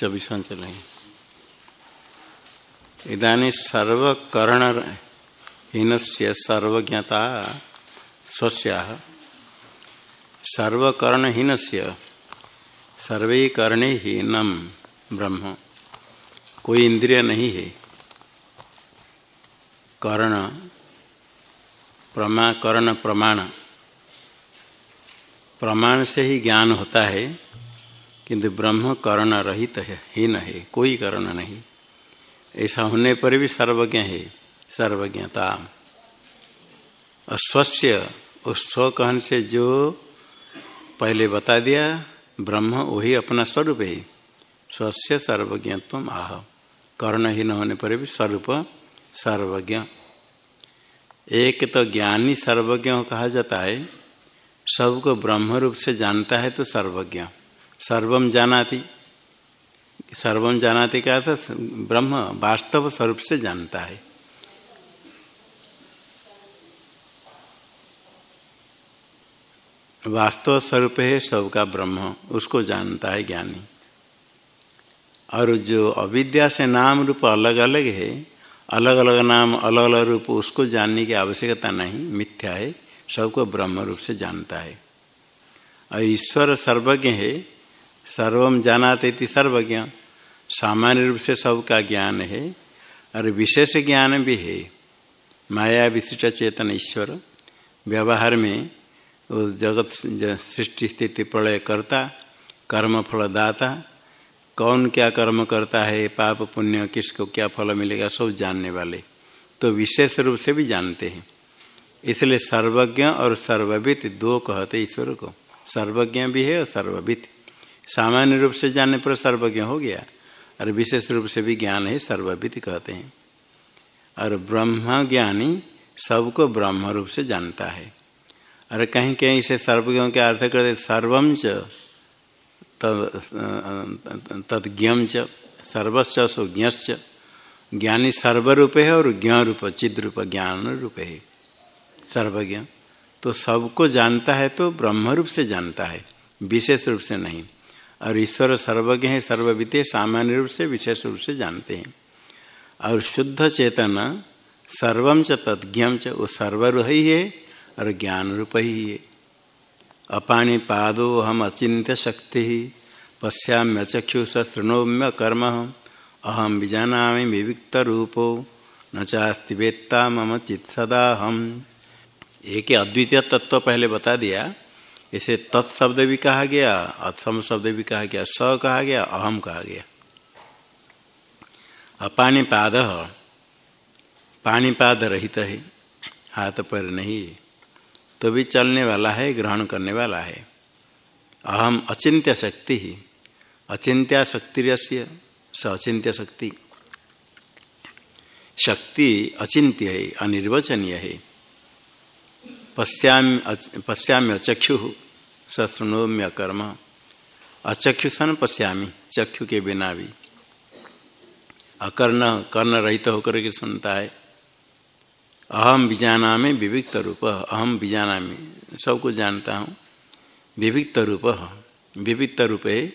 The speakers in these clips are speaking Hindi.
चौबीसवां चलेंगे इधानी सर्वकर्ण हीन से सर्वज्ञता स्वस्या। सर्वकर्णहीन से सर्वे कर्णे हीनम ब्रह्म। कोई इंद्रिय नहीं है। कर्ण, प्रमा, कर्ण प्रमाण। प्रमाण से ही ज्ञान होता है। किंतु ब्रह्म कर्ण रहित है, ही न है, कोई कर्ण नहीं। ऐसा होने पर भी सर्वज्ञ है सर्वज्ञता अस्वस्य, उस स्व कहन से जो पहले बता दिया, ब्रह्म वही अपना स्वरूप है। स्वस्य सर्वज्ञत्व आह। कर्ण ही न होने पर भी स्वरूप सर्वज्ञ। एक तो ज्ञानी सर्वज्ञ कहा जाता है, सबको ब्रह्म रूप से जानता है तो सर्वज्ञ। सर्वम जानाति। सर्वम जानाति क्या था ब्रह्म वास्तव स्वरूप से जानता है। वास्तव स्वरूप है सबका ब्रह्म, उसको जानता है ज्ञानी। और जो अविद्या से नाम रूप अलग अलग है अलग अलग नाम अलग अलग रूप उसको जानने की आवश्यकता नहीं, मिथ्या है, सबको ब्रह्म रूप से जानता है। और ईश्वर सर्वज्ञ है सर्वम जानाते थी सर्वज्ञ सामान्य रूप से सबका ज्ञान है, और विशेष ज्ञान भी है। माया विशिष्ट चेतन ईश्वर, व्यवहार में उस जगत सृष्टि स्थिति प्रलय करता, कर्म फल दाता कौन क्या कर्म करता है, पाप पुण्य, किसको क्या फल मिलेगा, सब जानने वाले। तो विशेष रूप से भी जानते हैं। इसलिए सर्वज्ञ और सर्ववित दो कहते ईश्वर को। सर्वज्ञ भी है और सर्ववित सामान्य रूप से जानने पर सर्वज्ञ हो गया। और विशेष रूप से भी ज्ञान है सर्ववित कहते हैं। और ब्रह्म ज्ञानी सबको ब्रह्म रूप से जानता है। और कहीं कहीं इसे सर्वज्ञों के अर्थ करते सर्वम च तदज्ञम च, सर्वस्व सो ज्ञश्च ज्ञानी सर्वरूप है और ज्ञ रूप चिद रूप ज्ञान रूप है। सर्वज्ञ। तो सबको जानता है तो ब्रह्म रूप से जानता है। विशेष रूप से नहीं। और ईश्वर सर्वज्ञ है सर्वविते सामान्य रूप से, विशेष रूप से जानते हैं। और शुद्ध चेतन सर्वम च तद्ज्ञम च, वो सर्वरूप ही है और ज्ञान रूप ही। है अपाणी पादो हम अचिंत्य शक्ति, पश्याम्य चक्षुष शृणोम्य कर्म अहम बीजाना विविक्त रूपो न चास्ति वेत्ता मम चित सदा हम एक अद्वितीय तत्व पहले बता दिया। इसे तत्शब्द भी कहा गया, अथम शब्द भी कहा गया, स कहा गया, अहम कहा गया। अपानी पाद पानीपाद रहित है, हाथ पर नहीं तो भी चलने वाला है, ग्रहण करने वाला है। अहम अचिंत्य शक्ति ही, अचिंत्या शक्ति स अचिंत्य शक्ति। शक्ति अचिंत्य है, अनिर्वचनीय है। पश्याम्य पश्याम्य चक्षु सृणोम्य कर्म। अचक्षुषण पश्यामी, चक्षु के बिना भी। अकर्ण कर्ण रहित होकर के सुनता है। अहम बीजाना में विविक्त रूप अहम बीजाना में सबको जानता हूँ। विविक्त रूप विविक्त रूप है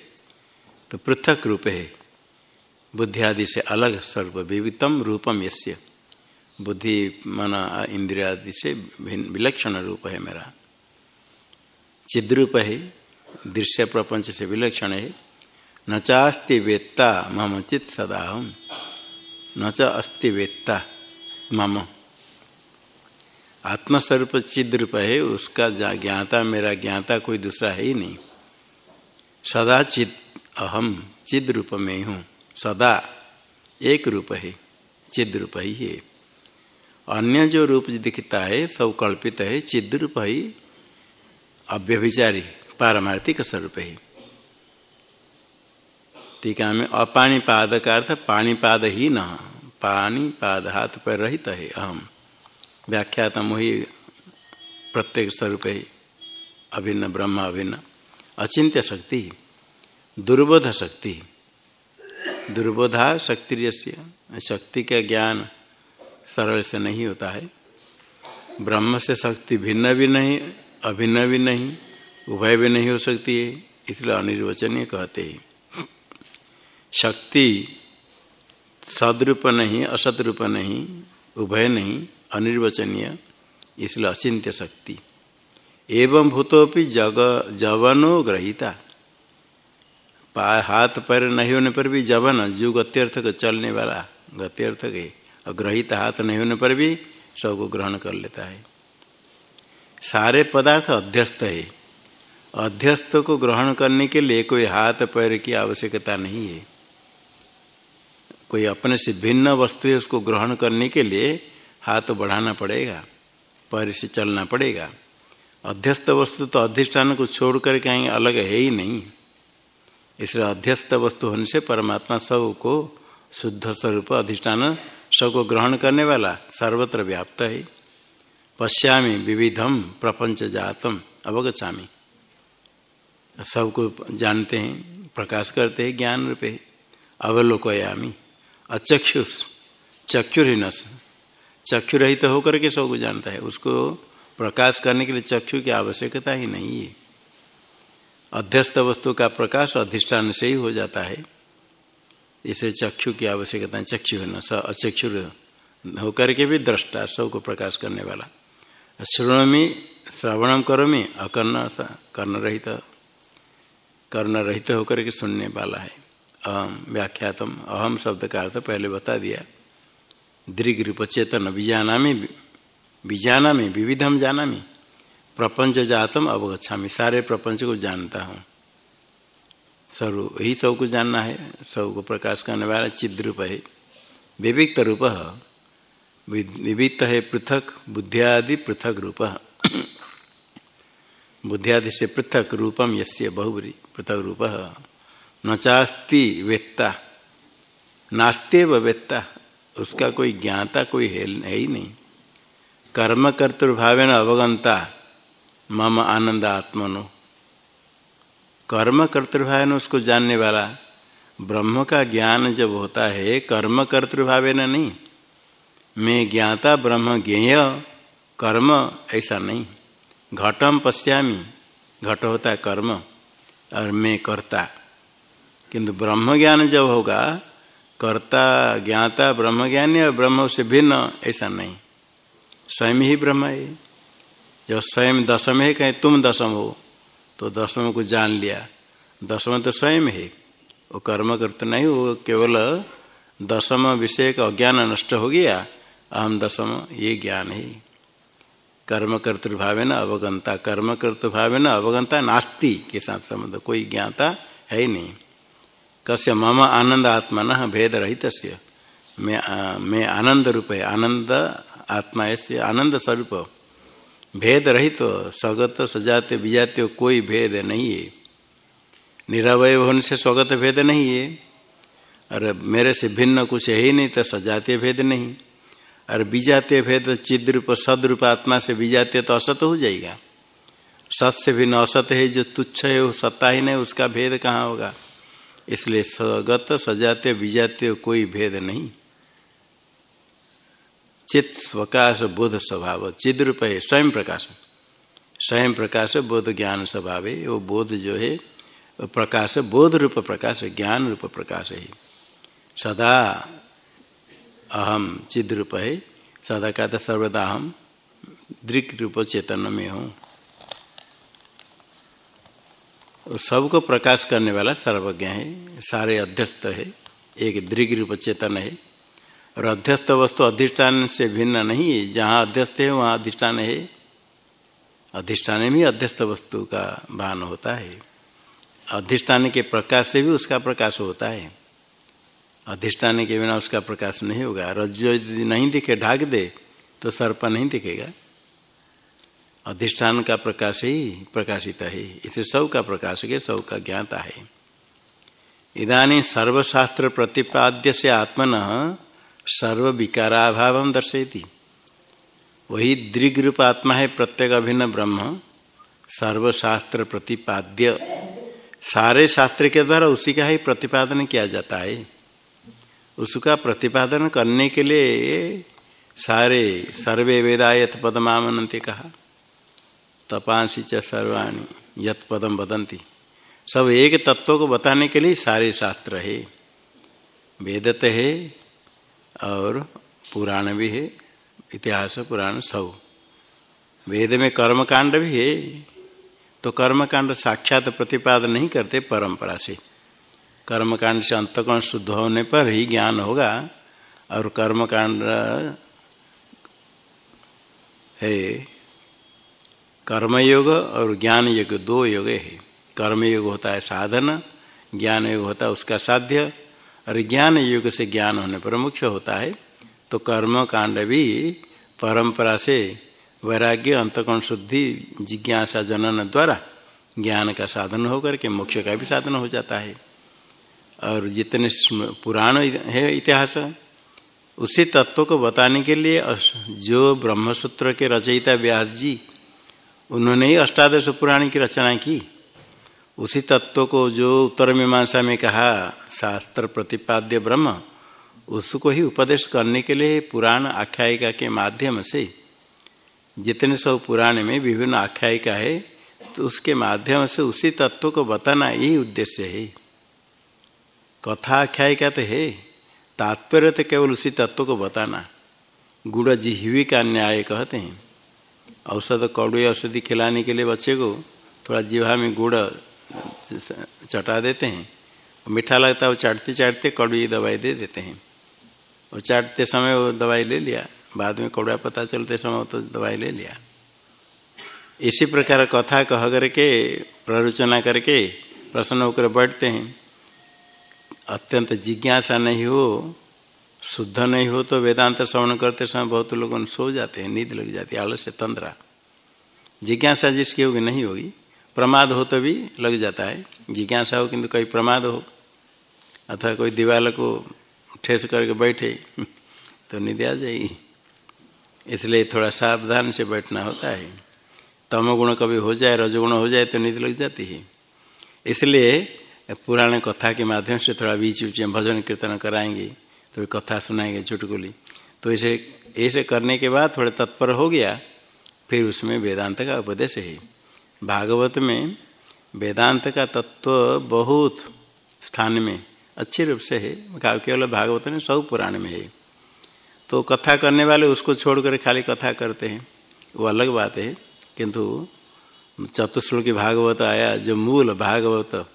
तो पृथक रूप है बुद्धि आदि से अलग स्वरूप विवितम रूपम यश्य बुद्धि, मन, इंद्रिया आदि से विलक्षण रूप है मेरा। चिद्रूप है, दृश्य प्रपंच से विलक्षण है। न चास्ति वेत्ता, मम चित सदा हम न च अस्ति वेत्ता, मम। आत्मस्वरूप चिद रूप है, उसका ज्ञाता, मेरा ज्ञाता कोई दूसरा है ही नहीं। सदा चिद अहम चिद रूप में हूँ। सदा एक रूप है चिद रूप ही है। अन्य जो रूप दिखता है, सब कल्पित है चिद रूप ही, अव्यभिचारी, पारमार्थिक स्वरूप है। टीका में अपाणीपाद का अर्थ पाणीपाद ही न पाणीपाद हाथ पर रहित है, अहम। व्याख्यातम वही प्रत्येक स्वरूप है, अभिन्न ब्रह्म, अभिन्न। अचिंत्य शक्ति, दुर्बोध शक्ति। दुर्बोधा शक्ति शक्ति का ज्ञान सरल से नहीं होता है। ब्रह्म से शक्ति भिन्न भी नहीं, अभिन्न भी नहीं, उभय भी नहीं हो सकती है, इसलिए अनिर्वचनीय कहते हैं। शक्ति सदरूप नहीं, असदरूप नहीं, उभय नहीं, अनिर्वचनीय, इसलिए अचिंत्य शक्ति। एवं भूतोपि जग, जवनो ग्रहिता। हाथ पैर नहीं होने पर भी जवन जो गत्यर्थ का चलने वाला गत्यर्थ के और ग्रहित हाथ नहीं होने पर भी सबको ग्रहण कर लेता है। सारे पदार्थ अध्यस्त है। अध्यस्त को ग्रहण करने के लिए कोई हाथ पैर की आवश्यकता नहीं है। कोई अपने से भिन्न वस्तु है उसको ग्रहण करने के लिए हाथ बढ़ाना पड़ेगा, पैर से चलना पड़ेगा। अध्यस्त वस्तु तो अधिष्ठान को छोड़ कर कहीं अलग है ही नहीं। इसलिए अध्यस्त वस्तु होने से परमात्मा सबको शुद्ध स्वरूप अधिष्ठान सबको ग्रहण करने वाला सर्वत्र व्याप्त है। पश्यामी विविधम प्रपंच जातम अवगछामी सबको जानते हैं, प्रकाश करते हैं, ज्ञान रूपे। अवलोकयामी, अचक्षुष चक्षुरहीनस चक्षु रहित तो होकर के सबको जानता है। उसको प्रकाश करने के लिए चक्षु की आवश्यकता ही नहीं है। अध्यस्त वस्तु का प्रकाश अधिष्ठान से ही हो जाता है। इसे चक्षु की आवश्यकता है चक्षु है न, स अचक्षु होकर के भी दृष्टा सबको प्रकाश करने वाला। श्रवणमी श्रवणम करो में अकर्ण कर्ण रहित कर्ण रहित होकर के सुनने वाला है। अहम व्याख्यातम अहम शब्द का अर्थ पहले बता दिया। दीर्घ रूप चेतन बीजाना में बीजाना में विविधम जाना में प्रपंच जातम अवगछा सारे प्रपंच को जानता हूँ। सर्व यही सबको जानना है सबको प्रकाश करने वाला चिद्रूप है। विविक्त रूप विविक्त है पृथक, बुद्धियादि पृथक रूप बुद्धियादि से पृथक रूपम यस्य बहुबरी, पृथक रूप न चास्ती वेत्ता नास्तेव वेत्ता, उसका कोई ज्ञाता कोई है, ही नहीं। कर्म कर्तृभाव अवगंता मम आनंद आत्मनो कर्म कर्तृभाव उसको जानने वाला। ब्रह्म का ज्ञान जब होता है, कर्म कर्तृभाव नहीं। मैं ज्ञाता, ब्रह्म ज्ञेय, कर्म ऐसा नहीं। घटम पश्यामी, घट होता है कर्म, और मैं कर्ता। किंतु ब्रह्म ज्ञान जब होगा, कर्ता, ज्ञाता ब्रह्म ज्ञानी और ब्रह्म से भिन्न, ऐसा नहीं। स्वयं ही ब्रह्म है। जब स्वयं दशम है, कहें तुम दशम हो। तो दसम को जान लिया। दसम तो स्वयं है। वो कर्म करते नहीं, वो केवल दशम विषय का अज्ञान नष्ट हो गया, अहम दसम ये ज्ञान है। कर्म कर्तृभाव न अवगंता। कर्म कर्तृभाव न अवगंता नास्ति के साथ संबंध। कोई ज्ञाता है ही नहीं। कस्य मम आनंद आत्मा न भेद रहित मैं मैं आनंद रूप है आनंद आत्मा ऐसे आनंद स्वरूप। भेद रहित तो स्वगत सजाते विजाते कोई भेद नहीं है। निरवय होने से स्वगत भेद नहीं है। और मेरे से भिन्न कुछ है ही नहीं तो सजाते भेद नहीं। और बीजाते भेद चिद चिद्रूप सदरूप आत्मा से बीजाते तो असत हो जाएगा। सत से भिन्न असत है, जो तुच्छ है, वो सत्ता ही नहीं, उसका भेद कहाँ होगा? इसलिए स्वगत सजाते बीजाते कोई भेद नहीं। चित स्वकाश बोध स्वभाव। चिद रूप है स्वयं प्रकाश। स्वयं प्रकाश बोध ज्ञान स्वभाव। है वो बोध जो है प्रकाश, बोध रूप प्रकाश, ज्ञान रूप प्रकाश है। सदा अहम चिद रूप है। सदा का तो सर्वदा हम दृक रूप चेतन में हूँ। सबको प्रकाश करने वाला सर्वज्ञ है। सारे अध्यस्त है। एक दृग रूप चेतन है। और अध्यस्त वस्तु अधिष्ठान से भिन्न नहीं है। जहाँ अध्यस्त है, वहाँ अधिष्ठान है। अधिष्ठान में अध्यस्त वस्तु का भान होता है। अधिष्ठान के प्रकाश से भी उसका प्रकाश होता है। अधिष्ठान के बिना उसका प्रकाश नहीं होगा। रज्जु यदि नहीं दिखे, ढाक दे तो सर्प नहीं दिखेगा। अधिष्ठान का प्रकाश ही प्रकाशित है। इसे सब का प्रकाश के सब का ज्ञाता है। इधानी सर्वशास्त्र प्रतिपाद्य से आत्मन सर्व विकाराभाव दर्शयती। वही दृग रूप आत्मा है प्रत्येक अभिन्न ब्रह्म। सर्वशास्त्र प्रतिपाद्य सारे शास्त्र के द्वारा उसी का ही प्रतिपादन किया जाता है। उसका प्रतिपादन करने के लिए सारे सर्वे वेदायत पदमामनते कहा। तपांसी च सर्वाणी, यत पदम बदंती सब एक तत्व को बताने के लिए सारे शास्त्र है। वेद तो है और पुराण भी है, इतिहास पुराण सब। वेद में कर्म कांड भी है तो कर्म कांड साक्षात प्रतिपादन नहीं करते परंपरा से। कर्म कांड से अंतकरण शुद्ध होने पर ही ज्ञान होगा, और कर्म कांड है, कर्मयोग और ज्ञान योग दो योग है। कर्मयोग होता है साधन ज्ञान योग होता है उसका साध्य और ज्ञान योग से ज्ञान होने पर मुख्य होता है। तो कर्म कांड भी परंपरा से वैराग्य अंतकोण शुद्धि, जिज्ञासा, जनन द्वारा ज्ञान का साधन होकर के मोक्ष का भी साधन हो जाता है। और जितने पुराण है इतिहास, उसी तत्व को बताने के लिए जो ब्रह्मसूत्र के रचयिता व्यास जी, उन्होंने ही अष्टादश पुराण की रचना की। उसी तत्व को जो उत्तर मीमांसा में कहा, शास्त्र प्रतिपाद्य ब्रह्म, उसको ही उपदेश करने के लिए पुराण आख्यायिका के माध्यम से, जितने सब पुराण में विभिन्न आख्यायिका है तो उसके माध्यम से उसी तत्व को बताना यही उद्देश्य है। कथा आख्यायिका तो है, तात्पर्य तो केवल उसी तत्व को बताना। गुड़ जिहवी का न्याय कहते हैं। औषध, कौड़ी, औषधि खिलाने के लिए बच्चे को थोड़ा जिहा में गुड़ चटा देते हैं। मीठा लगता है, वो चाटते चाटते कड़वी दवाई दे देते हैं। और चाटते समय वो दवाई ले लिया। बाद में कौड़ा पता चलते समय तो दवाई ले लिया। इसी प्रकार कथा कह करके, प्ररोचना करके, प्रसन्न होकर बैठते हैं। अत्यंत जिज्ञासा नहीं हो, शुद्ध नहीं हो तो वेदांत श्रवण करते समय बहुत लोग सो जाते हैं, नींद लग जाती है, आलस्य तंद्रा। जिज्ञासा जिसकी होगी, नहीं होगी। प्रमाद हो तो भी लग जाता है। जिज्ञासा हो किंतु कहीं प्रमाद हो। अथवा कोई दीवार को ठेस करके बैठे तो नींद आ जाएगी। इसलिए थोड़ा सावधान से बैठना होता है। तमोगुण कभी हो जाए, रजोगुण हो जाए तो नींद लग जाती है। इसलिए पुराने कथा के माध्यम से थोड़ा बीच बीच में भजन कीर्तन कराएँगे तो कथा सुनाएँगे चुटकुली तो इसे, ऐसे करने के बाद थोड़े तत्पर हो गया, फिर उसमें वेदांत का उपदेश है। भागवत में वेदांत का तत्व बहुत स्थान में, अच्छे रूप से है। केवल भागवत में सब पुराण में है। तो कथा करने वाले उसको छोड़कर खाली कथा करते हैं। वो अलग बात है, किंतु चतुश्लोकी भागवत आया, जो मूल भागवत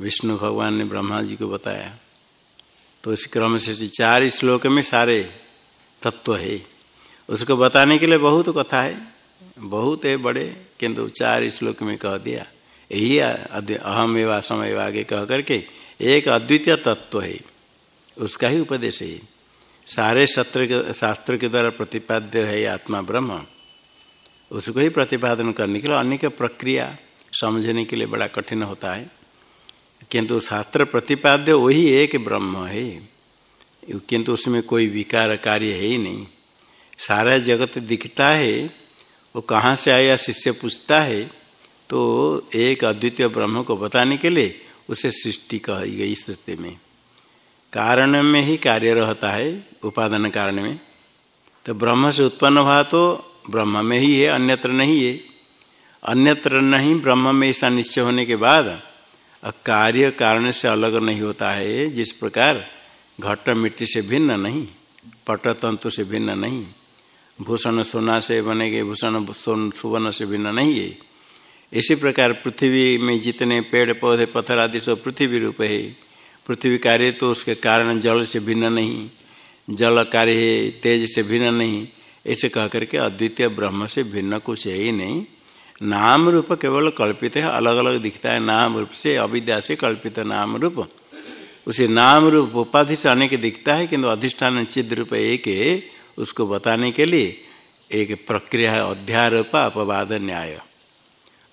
विष्णु भगवान ने ब्रह्मा जी को बताया। तो इस क्रम से चार श्लोक में सारे तत्व है। उसको बताने के लिए बहुत कथा है, बहुत है बड़े। किंतु चार श्लोक में कह दिया, यही अहम एवं समय आगे कह करके एक अद्वितीय तत्व है, उसका ही उपदेश है। सारे सत्र के, शास्त्र के द्वारा प्रतिपाद्य है आत्मा ब्रह्म। उसको ही प्रतिपादन करने के लिए अनेक प्रक्रिया समझने के लिए बड़ा कठिन होता है। किंतु शास्त्र प्रतिपाद्य वही एक ब्रह्म है, किंतु उसमें कोई विकार कार्य है ही नहीं। सारा जगत दिखता है वो कहाँ से आया, शिष्य पूछता है तो एक अद्वितीय ब्रह्म को बताने के लिए उसे सृष्टि कही गई सृष्टि में। कारण में ही कार्य रहता है, उपादान कारण में। तो ब्रह्म से उत्पन्न हुआ तो ब्रह्म में ही है, अन्यत्र नहीं है। अन्यत्र नहीं, ब्रह्म में ऐसा निश्चय होने के बाद कार्य कारण से अलग नहीं होता है, जिस प्रकार घट मिट्टी से भिन्न नहीं पट तंतु से भिन्न नहीं। भूषण सोना से बनेगे, भूषण सोन सुवर्ण से भिन्न नहीं है। इसी प्रकार पृथ्वी में जितने पेड़, पौधे, पत्थर आदि सब पृथ्वी रूप है। पृथ्वी कार्य तो उसके कारण जल से भिन्न नहीं, जल कार्य है, तेज से भिन्न नहीं। ऐसे कह करके अद्वितीय ब्रह्म से भिन्न कुछ है ही नहीं। नाम रूप केवल कल्पित है अलग अलग दिखता है। नाम रूप से अविद्या से कल्पित नाम रूप। उसे नाम रूप उपाधि से अनेक दिखता है, किंतु अधिष्ठान चिद रूप एक है। उसको बताने के लिए एक प्रक्रिया है, अध्यारोप अपवाद न्याय।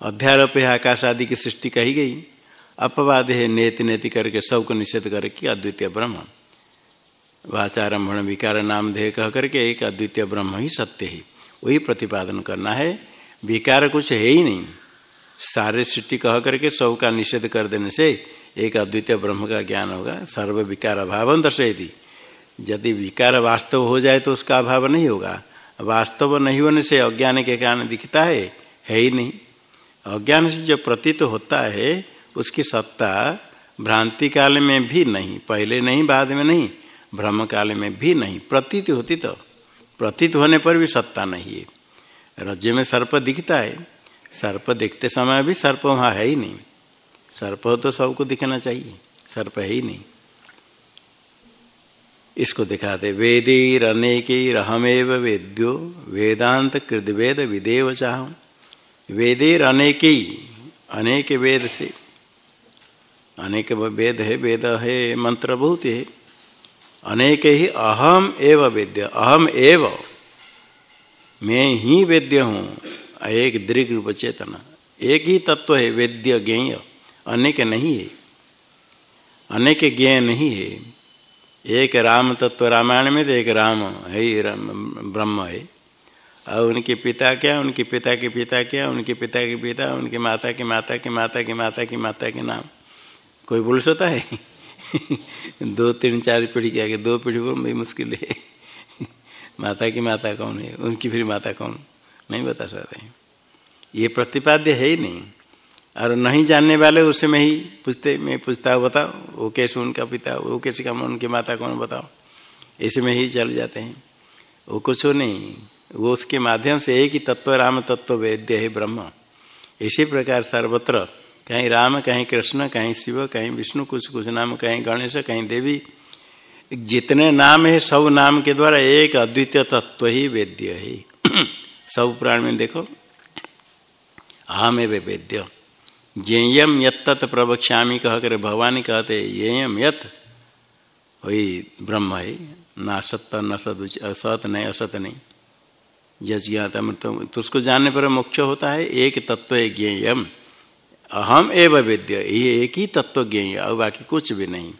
अध्यारोप है, आकाश आदि की सृष्टि कही गई। अपवाद है, नेति नेति करके सबको निषेध करके अद्वितीय ब्रह्म। वाचारम्भण विकार नाम देह कह करके एक अद्वितीय ब्रह्म ही सत्य ही। वही प्रतिपादन करना है, विकार कुछ है ही नहीं। सारे सृष्टि कह करके सब का निषेध कर देने से एक अद्वितीय ब्रह्म का ज्ञान होगा सर्व विकार अभाव दर्शयती। यदि विकार वास्तव हो जाए तो उसका अभाव नहीं होगा। वास्तव नहीं होने से अज्ञान के कारण दिखता है है ही नहीं। अज्ञान से जो प्रतीत होता है, उसकी सत्ता भ्रांति काल में भी नहीं, पहले नहीं, बाद में नहीं, भ्रम काल में भी नहीं, प्रतीत होती तो। प्रतीत होने पर भी सत्ता नहीं है। रज्जु में सर्प दिखता है। सर्प देखते समय भी सर्प वहाँ है ही नहीं। सर्प हो तो सबको दिखना चाहिए। सर्प है ही नहीं। इसको दिखाते वेदीर अनेकीरहमेव वेद्यो, वेदांत कृत वेद विदेव चाह। वेदेर अनेकी अनेक वेद से। अनेक वेद है वेद है मंत्र बहुत है। अनेक ही अहम एव वेद्य, अहम एव। मैं ही वेद्य हूँ, एक दीर्घ रूप चेतना। एक ही तत्व है, वेद्य ज्ञेय। अनेक नहीं है। अनेक ज्ञेय नहीं है। एक राम तत्व रामायण में तो एक राम है ही ब्रह्म है। और उनके पिता क्या, उनके पिता के पिता क्या, उनके पिता के पिता, उनके माता के माता के माता के माता की माता के नाम। कोई बोल सकता है? दो, तीन, चार पीढ़ी के आगे, दो पीढ़ी बोल बड़ी मुश्किल है। माता की माता कौन है? उनकी फिर माता कौन? नहीं बता सकते। ये प्रतिपाद्य है ही नहीं। और नहीं जानने वाले उससे में ही पूछते, मैं पूछता हूँ, बताओ, वो कैसे उनका पिता, वो कैसे का उनकी माता कौन, बताओ। ऐसे में ही चल जाते हैं। वो कुछ हो नहीं। वो उसके माध्यम से एक ही तत्व, राम तत्व, वेद्य है, ब्रह्म। इसी प्रकार सर्वत्र, कहीं राम, कहीं कृष्ण, कहीं शिव, कहीं विष्णु, कुछ कुछ नाम, कहीं गणेश, कहीं देवी, जितने नाम है, सब नाम के द्वारा एक अद्वितीय तत्व ही वेद्य है। सब पुराण में देखो अहम वे वेद्य। ज्ञेयम यत्त प्रवक्ष्यामी कह कर भगवान कहते येयम यत? वही ब्रह्म है न सत्य न सद असत नहीं असत नहीं। यश ज्ञाता मृत तो उसको जानने पर मोक्ष होता है एक तत्व है ज्ञेयम अहम एवं वेद्य ये एक ही तत्व ज्ञेय और बाकी कुछ भी नहीं।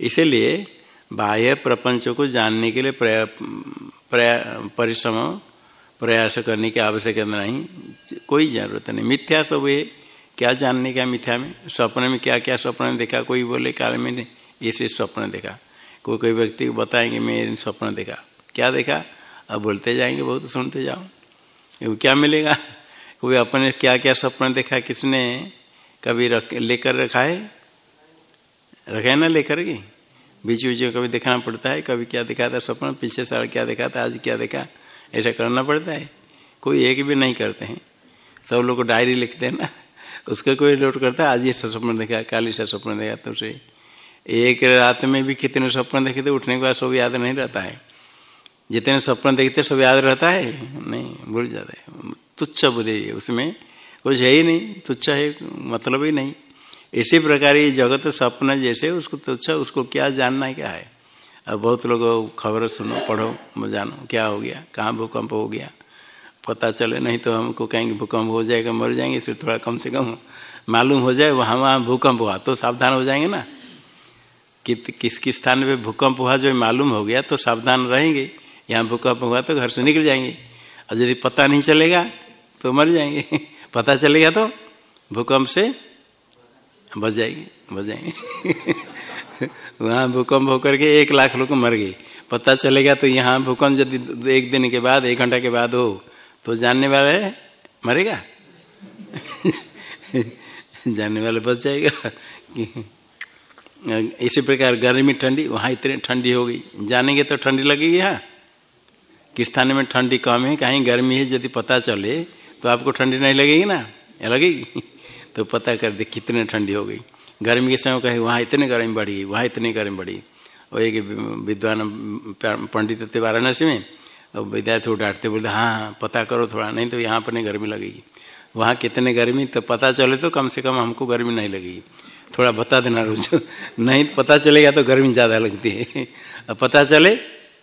इसलिए बाह्य प्रपंच को जानने के लिए प्रया, प्रया, परिश्रम प्रयास करने की आवश्यकता नहीं कोई ज़रूरत नहीं। मिथ्या सब है क्या जानने का मिथ्या में? स्वप्न में क्या क्या स्वप्न देखा? कोई बोले, काल में ऐसे स्वप्न देखा। कोई कोई व्यक्ति को बताएँगे, मैं स्वप्न देखा। क्या देखा? अब बोलते जाएँगे, बहुत सुनते जाओ। क्या मिलेगा? कोई अपने क्या क्या सपना देखा किसने? कभी रख लेकर रखा है? रखे ना लेकर के? बीच बीच में कभी दिखाना पड़ता है, कभी क्या दिखा था सपना पिछले साल क्या देखा था, आज क्या देखा? ऐसा करना पड़ता है। कोई एक भी नहीं करते हैं। सब लोग डायरी लिखते हैं ना उसका कोई नोट करता है? आज ये सपना देखा, काली सा सपना देखा तो उसे एक रात में भी कितने सपना देखे थे, उठने के बाद सब याद नहीं रहता है। जितने सपना देखते सब याद रहता है? नहीं, भूल जाता है। तुच्छ बुद्धि उसमें कुछ है ही नहीं। तुच्छ है मतलब ही नहीं। इसी प्रकार ये जगत सपना जैसे उसको तुच्छ, उसको क्या जानना है, क्या है? अब बहुत लोग खबर सुनो, पढ़ो, जानो, क्या हो गया? कहाँ भूकंप हो गया? पता चले, नहीं तो हमको कहेंगे भूकंप हो जाएगा, मर जाएँगे, इसलिए थोड़ा कम से कम मालूम हो जाए वहाँ वहाँ भूकंप हुआ तो सावधान हो जाएँगे ना। कि किस किस स्थान पे भूकंप हुआ, जो मालूम हो गया तो सावधान रहेंगे। यहाँ भूकंप हुआ तो घर से निकल जाएँगे। और यदि पता नहीं चलेगा तो मर जाएँगे। पता चलेगा तो भूकंप से बच जाएँगे बच जाएँगे। वहाँ भूकंप होकर के एक लाख लोग मर गए। पता चलेगा तो यहाँ भूकंप यदि एक दिन के बाद, एक घंटा के बाद हो तो जानने वाले मरेगा? जानने वाले बच जाएगा इसी प्रकार गर्मी ठंडी, वहाँ इतनी ठंडी हो गई। जानेंगे तो ठंडी लगेगी यहाँ। किस स्थान में ठंडी कम है, कहीं गर्मी है, यदि पता चले तो आपको ठंडी नहीं लगेगी ना? लगेगी? तो पता कर दे कितने ठंडी हो गई। गर्मी के समय कहे वहाँ इतने गर्मी बढ़ी, वहाँ इतनी गर्मी बढ़ी। और एक विद्वान पंडित थे वाराणसी में और विद्यार्थी डांटते बोलते हाँ हाँ पता करो थोड़ा, नहीं तो यहाँ पर नहीं गर्मी लगेगी। वहाँ कितने गर्मी तो पता चले तो कम से कम हमको गर्मी नहीं लगेगी। थोड़ा बता देना रोज। नहीं तो पता चलेगा तो गर्मी ज़्यादा लगती है। अब पता चले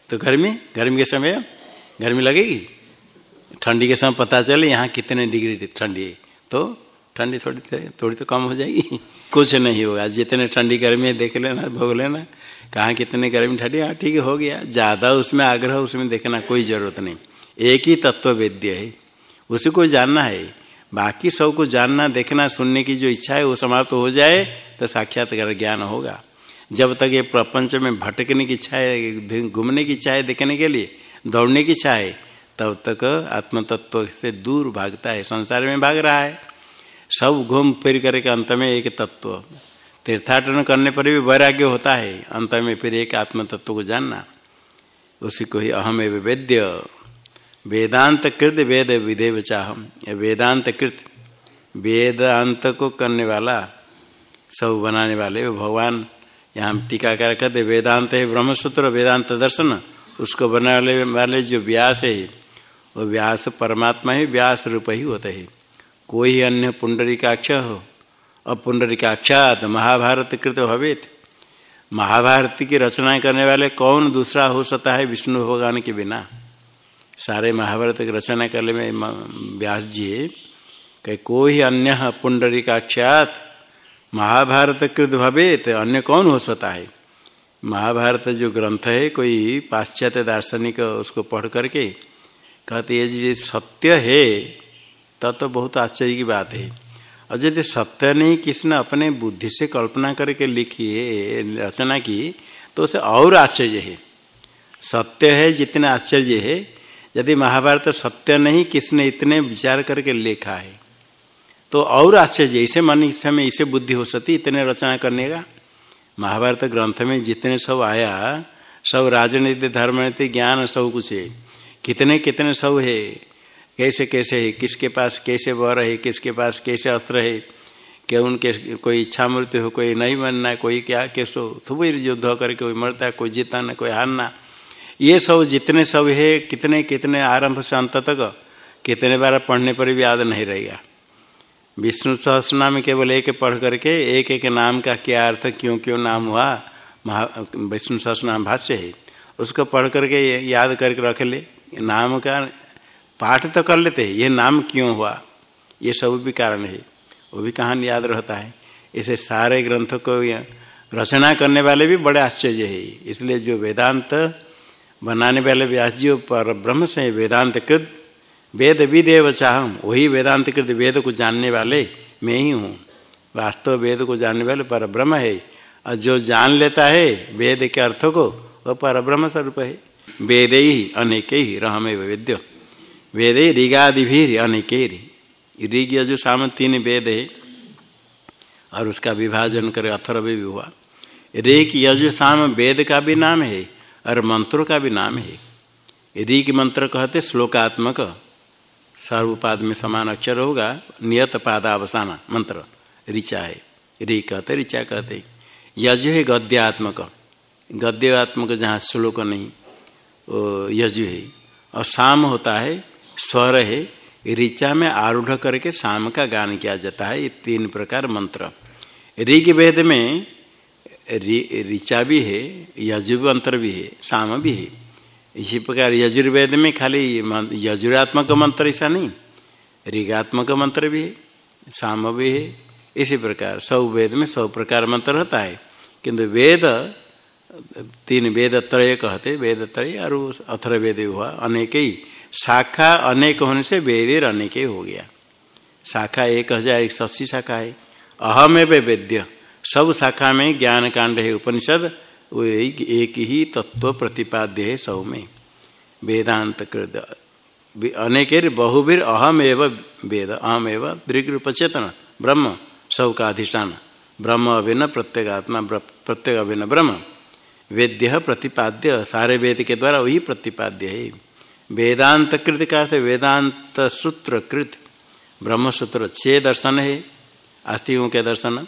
तो गर्मी गर्मी के समय गर्मी लगेगी। ठंडी के समय पता चले यहाँ कितने डिग्री ठंडी। है तो ठंडी थोड़ी थोड़ी तो कम हो जाएगी। कुछ नहीं होगा। जितने ठंडी गर्मी है, देख लेना, भोग लेना। कहाँ कितने गर्मी ठंडी हाँ ठीक हो गया। ज़्यादा उसमें आग्रह, उसमें देखना कोई ज़रूरत नहीं। एक ही तत्व वेद्य है। उसी को जानना है। बाकी सबको जानना, देखना, सुनने की जो इच्छा है, वो समाप्त तो हो जाए तो साक्षात्कार ज्ञान होगा। जब तक ये प्रपंच में भटकने की इच्छा है, घूमने की इच्छा है, देखने के लिए, दौड़ने की इच्छा है, तब तक आत्म तत्व से दूर भागता है। संसार में भाग रहा है। सब घूम फिर करके अंत में एक तत्व। तीर्थाटन करने पर भी वैराग्य होता है। अंत में फिर एक आत्म तत्व को जानना। उसी को ही अहम एवं वेद्य। वेदांत कृत वेद विदेव चाहम। वेदांत कृत वेदांत को करने वाला, सब बनाने वाले भगवान। यहाँ टीकाकार कहते वेदांत है ब्रह्मसूत्र, वेदांत दर्शन। उसको बनाने वाले जो व्यास है, वो व्यास परमात्मा ही, व्यास रूप ही होते है। कोई अन्य पुंडरीकाक्ष हो अब पुंडरीकाक्षात महाभारत कृत भवेत। महाभारत की रचना करने वाले कौन दूसरा हो सकता है विष्णु भगवान के बिना? सारे महाभारत की रचना करने में व्यास जी कहीं कोई अन्य पुंडरीकाक्षात महाभारत कृत भवेत, अन्य कौन हो सकता है? महाभारत जो ग्रंथ है, कोई पाश्चात्य दार्शनिक उसको पढ़ करके कहते ये जी सत्य है, तब तो बहुत आश्चर्य की बात है। और यदि सत्य नहीं किसी ने अपने बुद्धि से कल्पना करके लिखी है, रचना की तो उसे और आश्चर्य है। सत्य है, जितने आश्चर्य है। यदि महाभारत सत्य नहीं, किसने इतने विचार करके लिखा है? तो और आश्चर्य, इसे मन, इस समय इसे बुद्धि हो सकती, इतने रचना करने का? महाभारत ग्रंथ में जितने सब आया, सब राजनीति धर्म नीति ज्ञान, सब कुछ है। कितने कितने सब है? कैसे कैसे है, किसके पास कैसे वर है, किसके पास कैसे अस्त्र है, क्या उनके कोई इच्छा मृत्यु हो, कोई नहीं मरना, कोई क्या, कैसो सुबह युद्ध करके कोई मरता, कोई जीताना कोई हारना। ये सब जितने सब है, कितने कितने आरंभ से अंत तक कितने बार पढ़ने पर भी याद नहीं रहेगा। विष्णु सहस सहस्रनाम केवल एक पढ़ करके एक एक नाम का क्या अर्थ, क्यों क्यों नाम हुआ, महा, विष्णु सहस सहस्रनाम भाष्य है। उसको पढ़ करके याद करके रख ले, नाम का पाठ तो कर लेते हैं। ये नाम क्यों हुआ? ये सब भी कारण है। वो भी कहानी याद रहता है। इसे सारे ग्रंथों को रचना करने वाले भी बड़े आश्चर्य है। इसलिए जो वेदांत बनाने वाले व्यास जी पर ब्रह्म से वेदांत कृत वेद विदेव चाहम, वही वेदांत कृत वेद को जानने वाले मैं ही हूँ। वास्तव वेद को जानने वाले पर ब्रह्म है। और जो जान लेता है वेद के अर्थों को वह पर ब्रह्म स्वरूप है। वेद ही अनेक ही, रहमे वेद्य वेद ऋगादिभीर अनेक ऋग जो साम तीन वेद है, और उसका विभाजन कर अथर्व भी हुआ। ऋग यजु साम वेद का भी नाम है, और मंत्रों का भी नाम है। ऋग मंत्र कहते श्लोकात्मक, सर्वपाद में समान अक्षर होगा, नियत पादावसाना मंत्र, ऋचा है। ऋ कहते, ऋचा कहते। यजु है गद्यात्मक। गद्यात्मक जहाँ श्लोक नहीं यजु है। और शाम होता है स्वर है, ऋचा में आरूढ़ करके शाम का गान किया जाता है, ये तीन प्रकार मंत्र। ऋग वेद में ऋचा भी है यजु मंत्र भी है शाम भी है। इसी प्रकार यजुर्वेद में खाली यजुरात्मक मंत्र ऐसा नहीं, ऋगात्मक मंत्र भी है शाम भी है, इसी प्रकार सब वेद में सब प्रकार मंत्र होता है। किंतु वेद, तीन वेद त्रय कहते, वेद त्रय और अथर्वेद हुआ, अनेक ही शाखा अनेक होने से वेदेर अनेक हो गया। शाखा एक हज़ार एक सौ अस्सी शाखा है। अहम एवं वेद्य। सब शाखा में ज्ञान कांड है उपनिषद, वो एक ही तत्व प्रतिपाद्य है सब में। वेदांत अनेक बहुवीर अहम एवं वेद। अहम एवं दृग रूप चेतन, ब्रह्म सब का अधिष्ठान। ब्रह्म अभिन्न प्रत्येगात्मा प्रत्येक अभिन्न ब्रह्म। वेद्य प्रतिपाद्य। सारे वेद के द्वारा वही प्रतिपाद्य है। वेदांत कृत का अर्थ वेदांत सूत्र कृत। ब्रह्म सूत्र छह दर्शन है, आस्तिकों के दर्शन,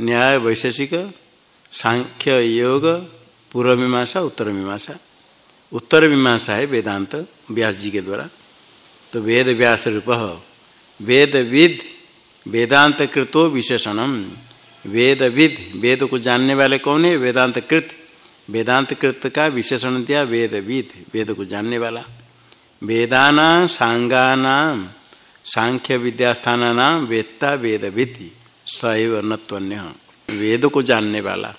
न्याय वैशेषिक, सांख्य योग, पूर्व मीमांसा, उत्तर मीमांसा। उत्तर मीमांसा है वेदांत, व्यास जी के द्वारा। तो वेद व्यास रूप वेद विद वेदांत कृतो विशेषणम। वेद विद वेद को जानने वाले कौन है? वेदांत कृत। वेदांत कृत का विशेषण दिया वेद विद को जानने वाला। वेदाना सांगानाम सांख्य विद्यास्थान नाम वेत्ता वेद विधि सैव नत्वन्य वेद को जानने वाला।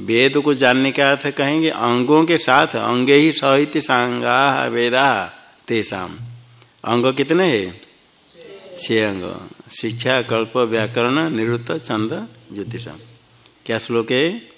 वेद को जानने का अर्थ कहेंगे, अंगों के साथ अंगे ही सहित सांगा वेदा तेसाम अंग कितने है? छह अंग। शिक्षा, कल्प, व्याकरण, निरुत्त, छंद, ज्योतिषम। क्या श्लोक है?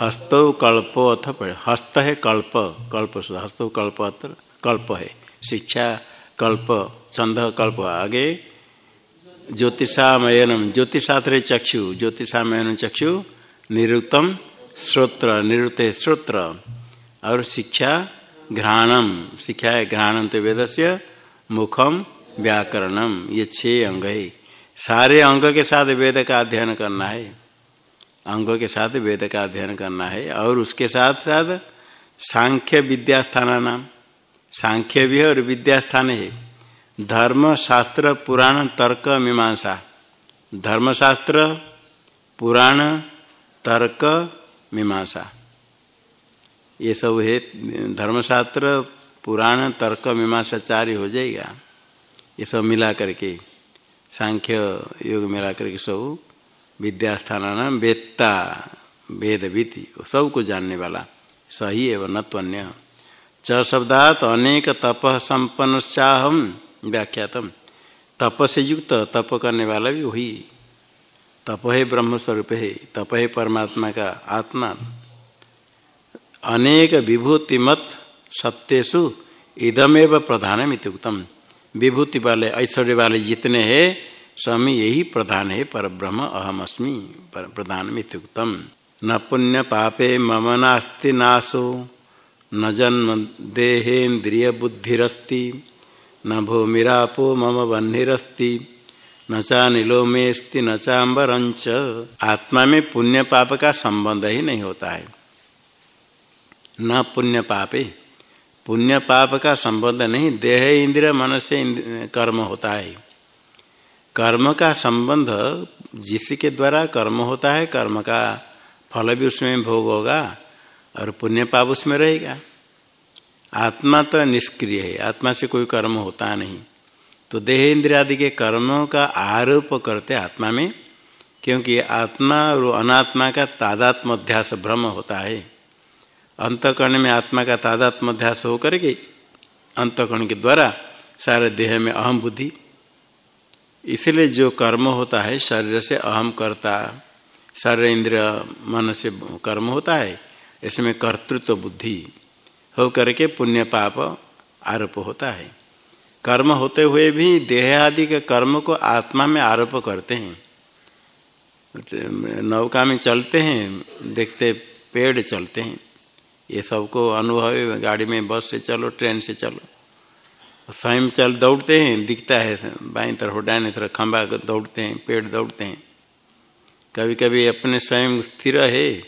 हस्तो कल्पो अथ हस्त है कल्प कल्प हस्तो कल्प कल्प है। शिक्षा, कल्प, छंद, कल्प, आगे। ज्योतिषामयनम, ज्योतिषात्र चक्षु ज्योतिषामयन चक्षु निरुतम श्रोत्र निरुत श्रोत्र। और शिक्षा, घ्राणम, शिक्षा है घ्राणम तो वेद से मुखम, व्याकरणम, ये छह अंग है। सारे अंग के साथ वेद का अध्ययन करना है। अंगों के साथ वेद का अध्ययन करना है और उसके साथ साथ सांख्य विद्यास्थान नाम। सांख्य भी है और विद्यास्थान है। धर्म, शास्त्र, पुराण, तर्क, मीमांसा। धर्मशास्त्र पुराण, तर्क, मीमांसा। ये सब है। धर्मशास्त्र पुराण, तर्क, मीमांसा चार हो जाएगा। ये सब मिला करके सांख्य योग मिला करके सब विद्यास्थान नाम वेत्ता वेद विधि सबको जानने वाला, सही एवं न तो अन्य च शब्दात अनेक तप संपन्नचाहम व्याख्यातम। तप से युक्त, तप करने वाला भी वही। तप है ब्रह्म स्वरूप है, तप है परमात्मा का आत्मा। अनेक विभूतिमत सत्यसु इदमेव प्रधान उत्तम विभूति वाले, ऐश्वर्य वाले जितने हैं स्वामी, यही प्रधान है पर ब्रह्म अहम प्रधान न पुण्य पापे मम नास्ति नाशो न जन्म देहेन्द्रिय बुद्धिरस्ति, न भूमिरापो मम बन्हीरस्ति, न चा नीलो में स्ति न चाम्बरंच आत्मा में पुण्य पाप का संबंध ही नहीं होता है। न पुण्य पापे, पुण्य पाप का संबंध नहीं, देह, इंद्रिय, मन से कर्म होता है। कर्म का संबंध जिसके द्वारा कर्म होता है, कर्म का फल भी उसमें भोग होगा और पुण्य पाप उसमें रहेगा। आत्मा तो निष्क्रिय है, आत्मा से कोई कर्म होता नहीं। तो देह इंद्रिया आदि के कर्मों का आरोप करते आत्मा में, क्योंकि आत्मा और अनात्मा का तादात्म अध्यास भ्रम होता है। अंतकर्ण में आत्मा का तादात्म अध्यास होकर के अंतकर्ण के द्वारा सारे देह में अहम बुद्धि इसलिए जो कर्म होता है, शरीर से अहम करता, शरीर इंद्र मन से कर्म होता है, इसमें कर्तृत्व बुद्धि हो करके पुण्य पाप आरोप होता है। कर्म होते हुए भी देह आदि के कर्म को आत्मा में आरोप करते हैं। नौका में चलते हैं, देखते पेड़ चलते हैं। ये सबको अनुभव गाड़ी में बस से चलो, ट्रेन से चलो। स्वयं चल दौड़ते हैं, दिखता है बाई तरफ़ डाइन तरफ़ खंबा दौड़ते हैं, पेड़ दौड़ते हैं। कभी कभी अपने स्वयं स्थिर है,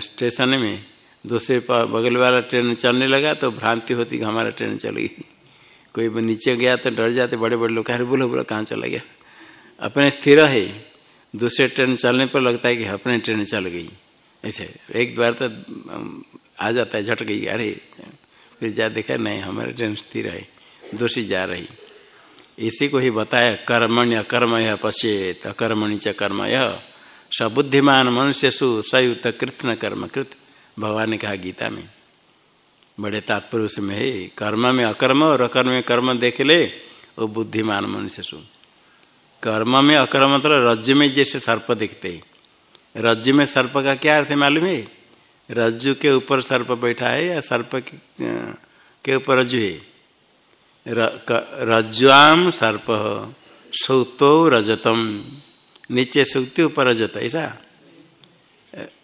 स्टेशन में दूसरे बगल वाला ट्रेन चलने लगा तो भ्रांति होती कि हमारा ट्रेन चल गई। कोई नीचे गया तो डर जाते बड़े बड़े लोग, अरे, बोलो बोलो, कहाँ चला गया? अपने स्थिर है, दूसरे ट्रेन चलने पर लगता है कि अपने ट्रेन चल गई। ऐसे, एक बार तो आ जाता है झट गई, अरे फिर जा देखा, नहीं, हमारे ट्रेन स्थिर है, दोषी जा रही। इसी को ही बताया, कर्मण्य अकर्म यह पश्चेत अकर्मणि च कर्म यह सबुद्धिमान मनुष्य सु सयुक्त कृत्न कर्म कृत। भगवान ने कहा गीता में, बड़े तात्पर्य में है, कर्म में अकर्म और अकर्म में कर्म देख ले, वो बुद्धिमान मनुष्य सु कर्म में अकर्म मतलब रज्जु में जैसे सर्प दिखते रज्जु में सर्प का क्या अर्थ है मालूम है? रज्जु के ऊपर सर्प बैठा है या सर्प के ऊपर रज्जु है? रज्जुआम सर्प सौतो रजतम। नीचे सुक्ति, ऊपर रजत, ऐसा?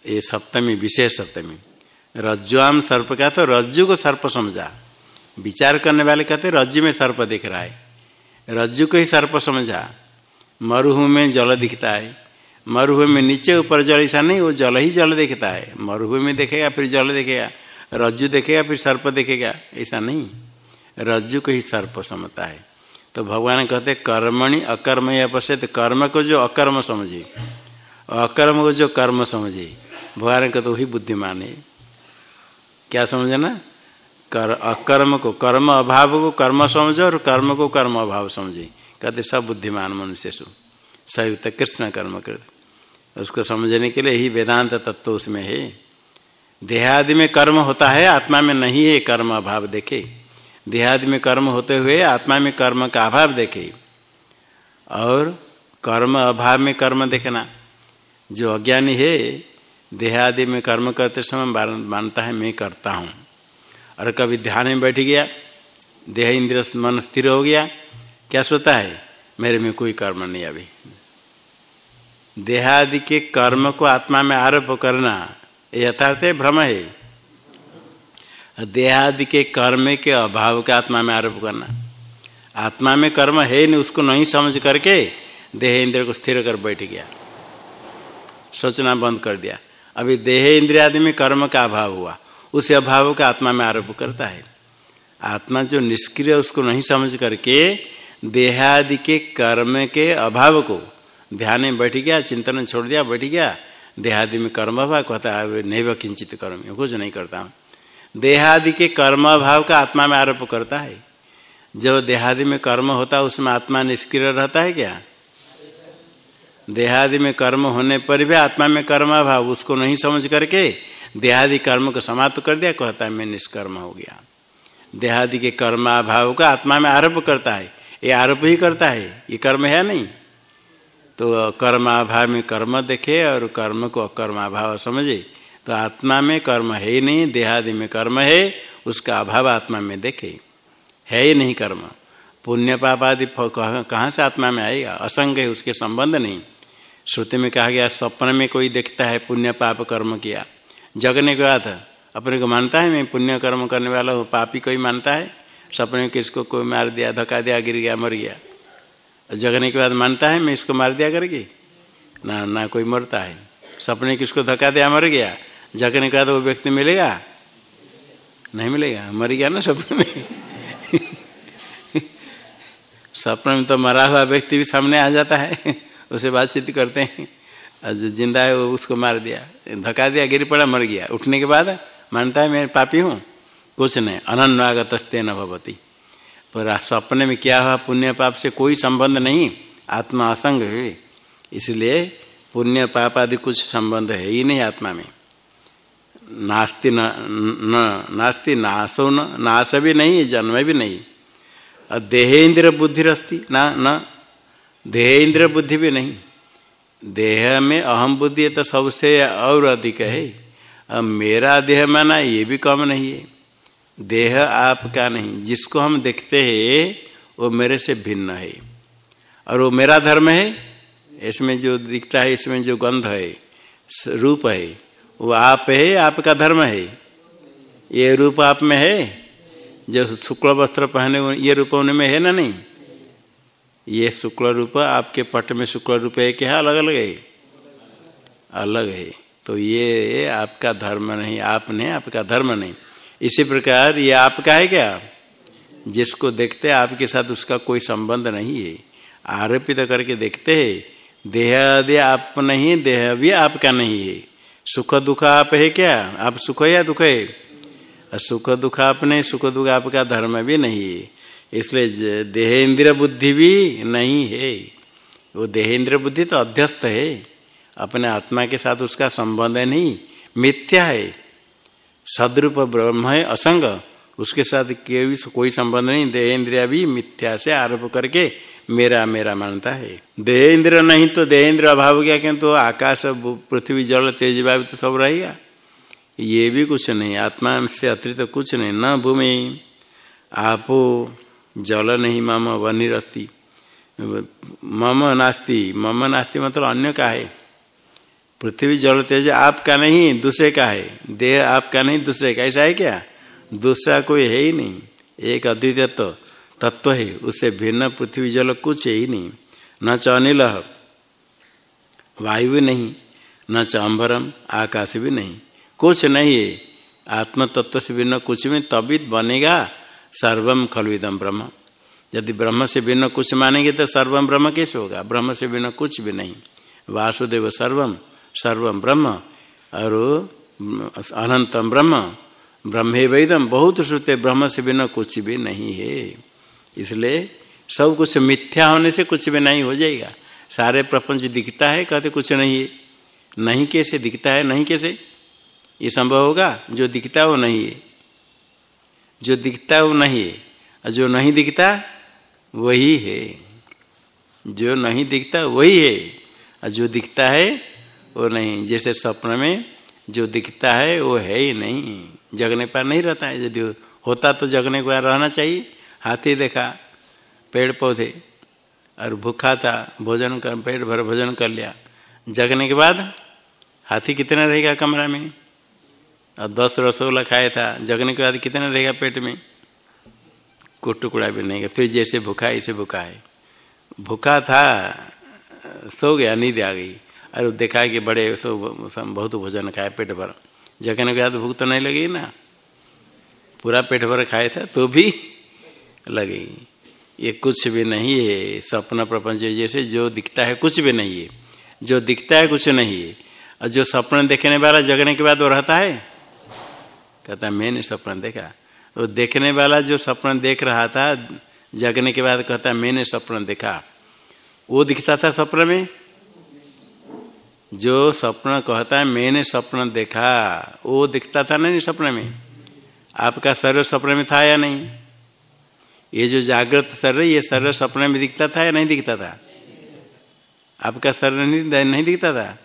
ये सप्तमी, विशेष सप्तमी। रज्जुआम सर्प का तो रज्जु को सर्प समझा। विचार करने वाले कहते रज्जु में सर्प दिख रहा है। रज्जु को ही सर्प समझा। मरुभूमि में जल दिखता है। मरुभूमि में नीचे ऊपर जल ऐसा नहीं, वो जल ही जल देखता है। मरुभूमि में देखेगा, फिर जल देखेगा। रज्जु देखेगा, फिर सर्प देखेगा। ऐसा नहीं। रज्जु को ही सर्प समझता है। तो भगवान कहते कर्मणि अकर्म या पश्चित कर्म को जो अकर्म समझे। अकर्म को जो कर्म समझे। भगवान कहते वही बुद्धिमान है। क्या समझे ना? कर, अकर्म को, कर्म अभाव को कर्म समझो और कर्म को कर्म अभाव समझे। कहते सब बुद्धिमान मनुष्य सु। संयुक्त कृष्ण कर्म करते। उसको समझने के लिए ही वेदांत तत्व उसमें है। देहादि में कर्म होता है, आत्मा में नहीं है, कर्म अभाव देखे। देहादि में कर्म होते हुए आत्मा में कर्म का अभाव देखे। और कर्म अभाव में कर्म देखना, जो अज्ञानी है, देहादि में कर्म करते समय मानता है, मैं करता हूँ। और कभी ध्यान में बैठ गया, देह इंद्र मन स्थिर हो गया, क्या सोता है, मेरे में कोई कर्म नहीं अभी। देहादि के कर्म को आत्मा में आरोप करना यथार्थ भ्रम है। देहादि के कर्म के अभाव के आत्मा में आरोप करना। आत्मा में कर्म है नहीं, उसको नहीं समझ करके देह इंद्र को स्थिर कर बैठ गया। सोचना बंद कर दिया। अभी देह इंद्रिया आदि में कर्म का अभाव हुआ, उस अभाव का आत्मा में आरोप करता है। आत्मा जो निष्क्रिय उसको नहीं समझ करके देहादि के कर्म के अभाव को ध्यान में बैठ गया, चिंतन छोड़ दिया, बैठ गया। देहादि में कर्म भाव कहता है नहीं वह किंचित कर्म कुछ नहीं करता हूँ। देहादि के कर्म अभाव का आत्मा में आरोप करता है। जब देहादि में कर्म होता है उसमें आत्मा निष्क्रिय रहता है क्या? देहादि में कर्म होने पर भी आत्मा में कर्म भाव उसको नहीं समझ करके देहादि कर्म को समाप्त कर दिया, कहता है, मैं निष्कर्म हो गया। देहादि के कर्माभाव का आत्मा में आरोप करता है। ये आरोप ही करता है, ये कर्म है नहीं? तो कर्माभाव में कर्म देखे और कर्म को अकर्माभाव समझे। तो आत्मा में कर्म है ही नहीं, देहादि में कर्म है, उसका अभाव आत्मा में देखे। है ही नहीं कर्म। पुण्य पाप आदि कहाँ से आत्मा में आएगा? असंग है, उसके संबंध नहीं। श्रुति में कहा गया, स्वप्न में कोई देखता है पुण्य पाप कर्म किया। जगने के बाद अपने को मानता है, मैं पुण्य कर्म करने वाला हूँ, पापी कोई मानता है? सपने में किसको कोई मार दिया, धक्का दिया, गिर गया, मर गया। जगने के बाद मानता है, मैं इसको मार दिया करके। ना ना कोई मरता है। सपने किसको धक्का दिया, मर गया। जगने के बाद वो व्यक्ति मिलेगा? नहीं मिलेगा। मर गया ना सपने में? सपने में तो मरा हुआ व्यक्ति भी सामने आ जाता है। उसे बातचीत करते हैं। और जो ज़िंदा है, वो उसको मार दिया। धक्का दिया, गिर पड़ा, मर गया। उठने के बाद मानता है, मैं पापी हूँ। कुछ नहीं। अनन्वागत न भवती। पर सपने में क्या हुआ? पुण्य पाप से कोई संबंध नहीं। आत्मा असंग है। इसलिए पुण्य पाप आदि कुछ संबंध है ही नहीं आत्मा में। नास्ति न, नास्ति नाशो न नाश भी नहीं जन्म भी नहीं। और देहेन्द्र बुद्धि रस्ती ना न। देहेन्द्र बुद्धि भी नहीं। देह में अहम बुद्धि तो सबसे और अधिक है। अब मेरा देह माना ये भी कम नहीं है। देह आपका नहीं। जिसको हम देखते हैं, वो मेरे से भिन्न है। और वो मेरा धर्म है, इसमें जो दिखता है, इसमें जो गंध है रूप है, वो आप है, आपका धर्म है। ये रूप आप में है? जो शुक्ल वस्त्र पहने ये रूप उनमें है ना नहीं? ये शुक्ल रूप आपके पट में शुक्ल रूप है क्या? अलग अलग है। अलग है। तो ये आपका धर्म नहीं, आपने आपका धर्म नहीं। इसी प्रकार ये आपका है क्या? जिसको देखते आपके साथ उसका कोई संबंध नहीं है। आरोपित करके देखते है देह आदि आप नहीं देह भी आपका नहीं है। सुख दुख आप है क्या? आप सुख या दुख है? सुख दुख आपने सुख दुख आपका धर्म भी नहीं है। इसलिए देह इंद्र बुद्धि भी नहीं है। वो देह इंद्र बुद्धि तो अध्यस्त है। अपने आत्मा के साथ उसका संबंध है नहीं। मिथ्या है। सदरूप ब्रह्म है, असंग। उसके साथ कोई कोई संबंध नहीं। देह इंद्रिया भी मिथ्या से आरोप करके मेरा मेरा मानता है। देह इंद्र नहीं तो देह इंद्र अभाव गया, किंतु तो आकाश पृथ्वी, जल, तेज वायु तो सब रहेगा ये भी कुछ नहीं। आत्मा से अतिरिक्त तो कुछ नहीं। न भूमि, आपो, जल नहीं, मम, वनिरस्ती। मम नास्ती। मम नास्ती मतलब अन्य का है। पृथ्वी जल तेज आपका नहीं, दूसरे का है। देह आपका नहीं, दूसरे का। ऐसा है क्या? दूसरा कोई है ही नहीं। एक अद्वितीय तो तत्व है। उससे भिन्न पृथ्वी जल कुछ है ही नहीं। न च अनिल, वायु नहीं। न च अम्बरम आकाश भी नहीं। कुछ नहीं है। आत्म तत्व से भिन्न कुछ भी तभी बनेगा सर्वम खलुदम ब्रह्म। यदि ब्रह्म से भिन्न कुछ मानेंगे तो सर्वम ब्रह्म कैसे होगा? ब्रह्म से भिन्न कुछ भी नहीं। वासुदेव सर्वम सर्वम ब्रह्म और अनंतम ब्रह्म ब्रह्मे वेदम बहुत श्रुते ब्रह्म से बिना कुछ भी नहीं है। इसलिए सब कुछ मिथ्या होने से कुछ भी नहीं हो जाएगा। सारे प्रपंच दिखता है, कहते कुछ नहीं है। नहीं कैसे दिखता है, नहीं कैसे? ये संभव होगा? जो दिखता है वो नहीं है। जो दिखता है वो नहीं है। और जो नहीं दिखता, वही है। जो नहीं दिखता, वही है। और जो दिखता है वो नहीं, जैसे स्वप्न में जो दिखता है, वो है ही नहीं। जगने पर नहीं रहता है। यदि होता तो जगने को रहना चाहिए। हाथी देखा, पेड़ पौधे, और भूखा था, भोजन कर, पेट भर भोजन कर लिया। जगने के बाद हाथी कितना रहेगा कमरा में? और दस रसगुल्ला खाया था, जगने के बाद कितना रहेगा पेट में? को टुकड़ा भी नहीं। गया फिर जैसे भूखा, ऐसे भूखा है। भूखा था, सो गया, नींद आ गई। और देखा कि बड़े सो बहुत भोजन खाया पेट भर। जगने के बाद भूख तो नहीं लगी ना? पूरा पेट भर खाया था तो भी लगेगी ये कुछ भी नहीं है, सपना प्रपंच जैसे जो दिखता है कुछ भी नहीं है। जो दिखता है कुछ नहीं है। और जो सपना देखने वाला जगने के बाद वो रहता है? कहता मैंने सपना देखा। वो देखने वाला जो सपना देख रहा था, जगने के बाद कहता मैंने सपना देखा। वो दिखता था सपने में? जो सपना कहता है, मैंने स्वप्न देखा। वो दिखता था नहीं सपने में। आपका शरीर सपने में था या नहीं? ये जो जागृत शरीर, ये शरीर सपने में दिखता था या नहीं दिखता था? आपका शरीर नहीं नहीं दिखता था?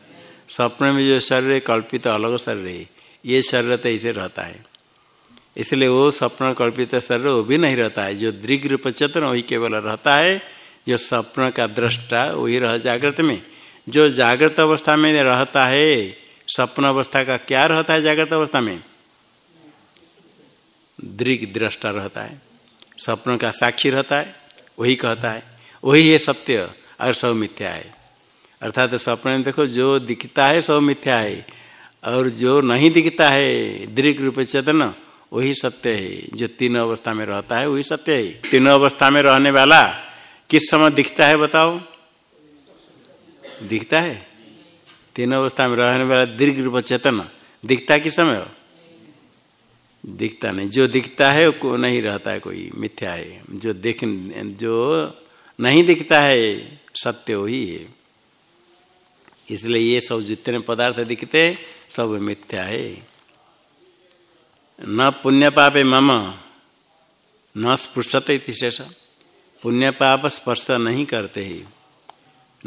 स्वप्न में जो शरीर कल्पित अलग है। ये शरीर तो ऐसे रहता है। इसलिए वो स्वप्न कल्पित शरीर वो भी नहीं रहता है। जो दृग रूप चेतन वही केवल रहता है। जो स्वप्न का दृष्टा, वही रह जागृत में। जो जागृत अवस्था में रहता है, सपन अवस्था का क्या रहता है जागृत अवस्था में? दृग दृष्टा रहता है। सपनों का साक्षी रहता है, वही कहता है, वही है सत्य और सब मिथ्या है। अर्थात स्वप्न में देखो, जो दिखता है सब मिथ्या है, और जो नहीं दिखता है, दृग रूप चेतन, वही सत्य है। जो तीन अवस्था में रहता है, वही सत्य है। तीनों अवस्था में रहने वाला किस समय दिखता है बताओ? दिखता है? तीनों अवस्था में रहने वाला दीर्घ रूप चेतन दिखता किस समय हो? दिखता नहीं। जो दिखता है, वो नहीं रहता है कोई। मिथ्या है। जो देख, जो नहीं दिखता है, सत्य वही है। इसलिए ये सब जितने पदार्थ दिखते, सब मिथ्या है। न पुण्य पापे मम, न स्पृशत शेष पुण्य पाप स्पर्श नहीं करते ही।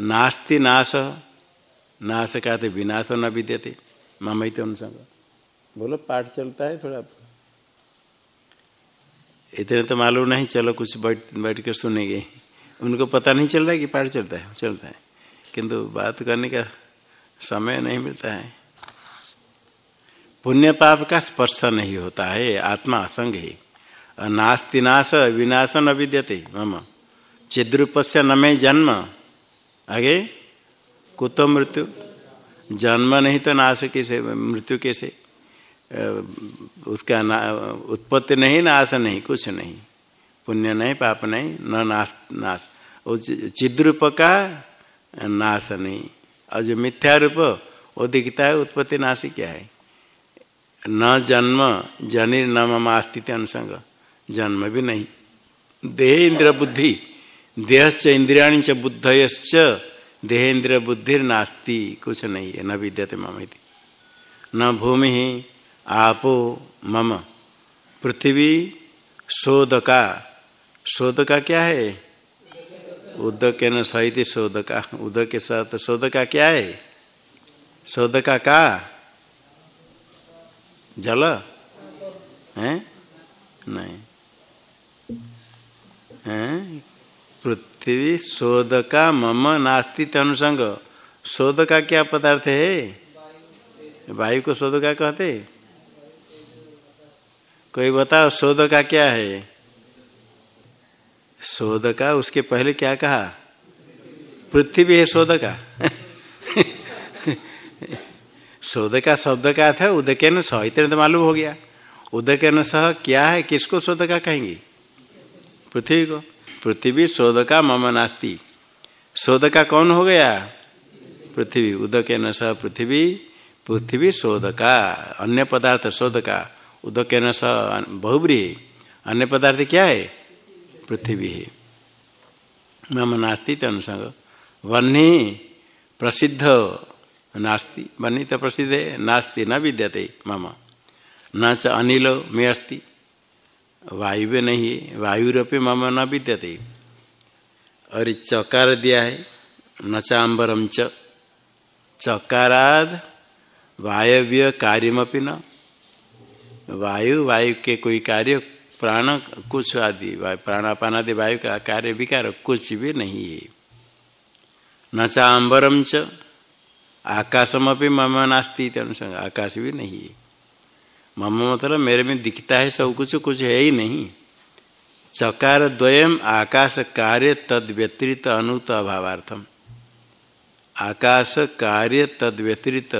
नास्ति नाश नाश कहते विनाश न विद्यते। मम ही अनुसंग बोलो, पाठ चलता है थोड़ा। इतने तो मालूम नहीं, चलो कुछ बैठ बैठ कर सुनेंगे। उनको पता नहीं चल रहा है कि पाठ चलता है चलता है। किंतु बात करने का समय नहीं मिलता है। पुण्य पाप का स्पर्श नहीं होता है, आत्मा असंग है। नास्ति नाश, विनाश न विद्यते। मम। चिद्रूप से न में जन्म। आगे? कुतो मृत्यु? जन्म नहीं तो नाश कैसे? मृत्यु कैसे? उसका ना, उत्पत्ति नहीं, नाश नहीं, कुछ नहीं। पुण्य नहीं, पाप नहीं, न नाश नाश। चिद्रूप का नाश नहीं। और जो मिथ्या रूप, वो दिखता है, उत्पत्ति नाश क्या है? न जन्म जनिर न मम अनुसंग। जन्म भी नहीं। देह इंद्र बुद्धि। देहश्च इंद्रियाणी च बुद्धयश्च देह इंद्र बुद्धि कुछ नहीं है, न विद्यते मम न भूमि, आपो, मम। पृथ्वी शोधका शोधका क्या है? उदक न सहित शोधका उदक के साथ शोधका क्या है? शोधका का? जल? है? नहीं। है? पृथ्वी शोधका मम नास्ति अनुसंग शोध का क्या पदार्थ है? वायु को शोध का कहते? कोई बताओ शोध का क्या है? शोध का उसके पहले क्या कहा? पृथ्वी है शोध का शोध का शब्द का था, उदके न सह, इतने तो मालूम हो गया। उदके न सह, क्या है, किसको शोध का कहेंगे? पृथ्वी को। पृथ्वी शोध का मम नास्ती। शोध का कौन हो गया? पृथ्वी। उदके न सह पृथ्वी। पृथ्वी शोध का अन्य पदार्थ शोध का उदके न सह बहुब्री। अन्य पदार्थ क्या है? पृथ्वी है। मम नास्ती अनुसंग। वन्नी प्रसिद्ध नास्ति। बनी तो प्रसिद्ध है। नास्ति न विद्यते मम। न च अनिल में अस्ति। वायु भी नहीं है वायुरपि मम न विद्यते। और चकार दिया है, नचाम्बरम च। चकाराद वायव्य कार्यमपि न। वायु वायु के कोई कार्य, प्राण कुछ आदि प्राणापान आदि वायु का कार्य विकार कुछ भी नहीं है। न चाम्बरम च। आकाशम अपनी मम नास्ती अनुसंग, आकाश भी नहीं है। मम मतलब मेरे में दिखता है सब कुछ कुछ है ही नहीं। चकार द्वयम आकाश कार्य तद व्यतिरित अनुत अभावार्थम। आकाश कार्य तद व्यतिरित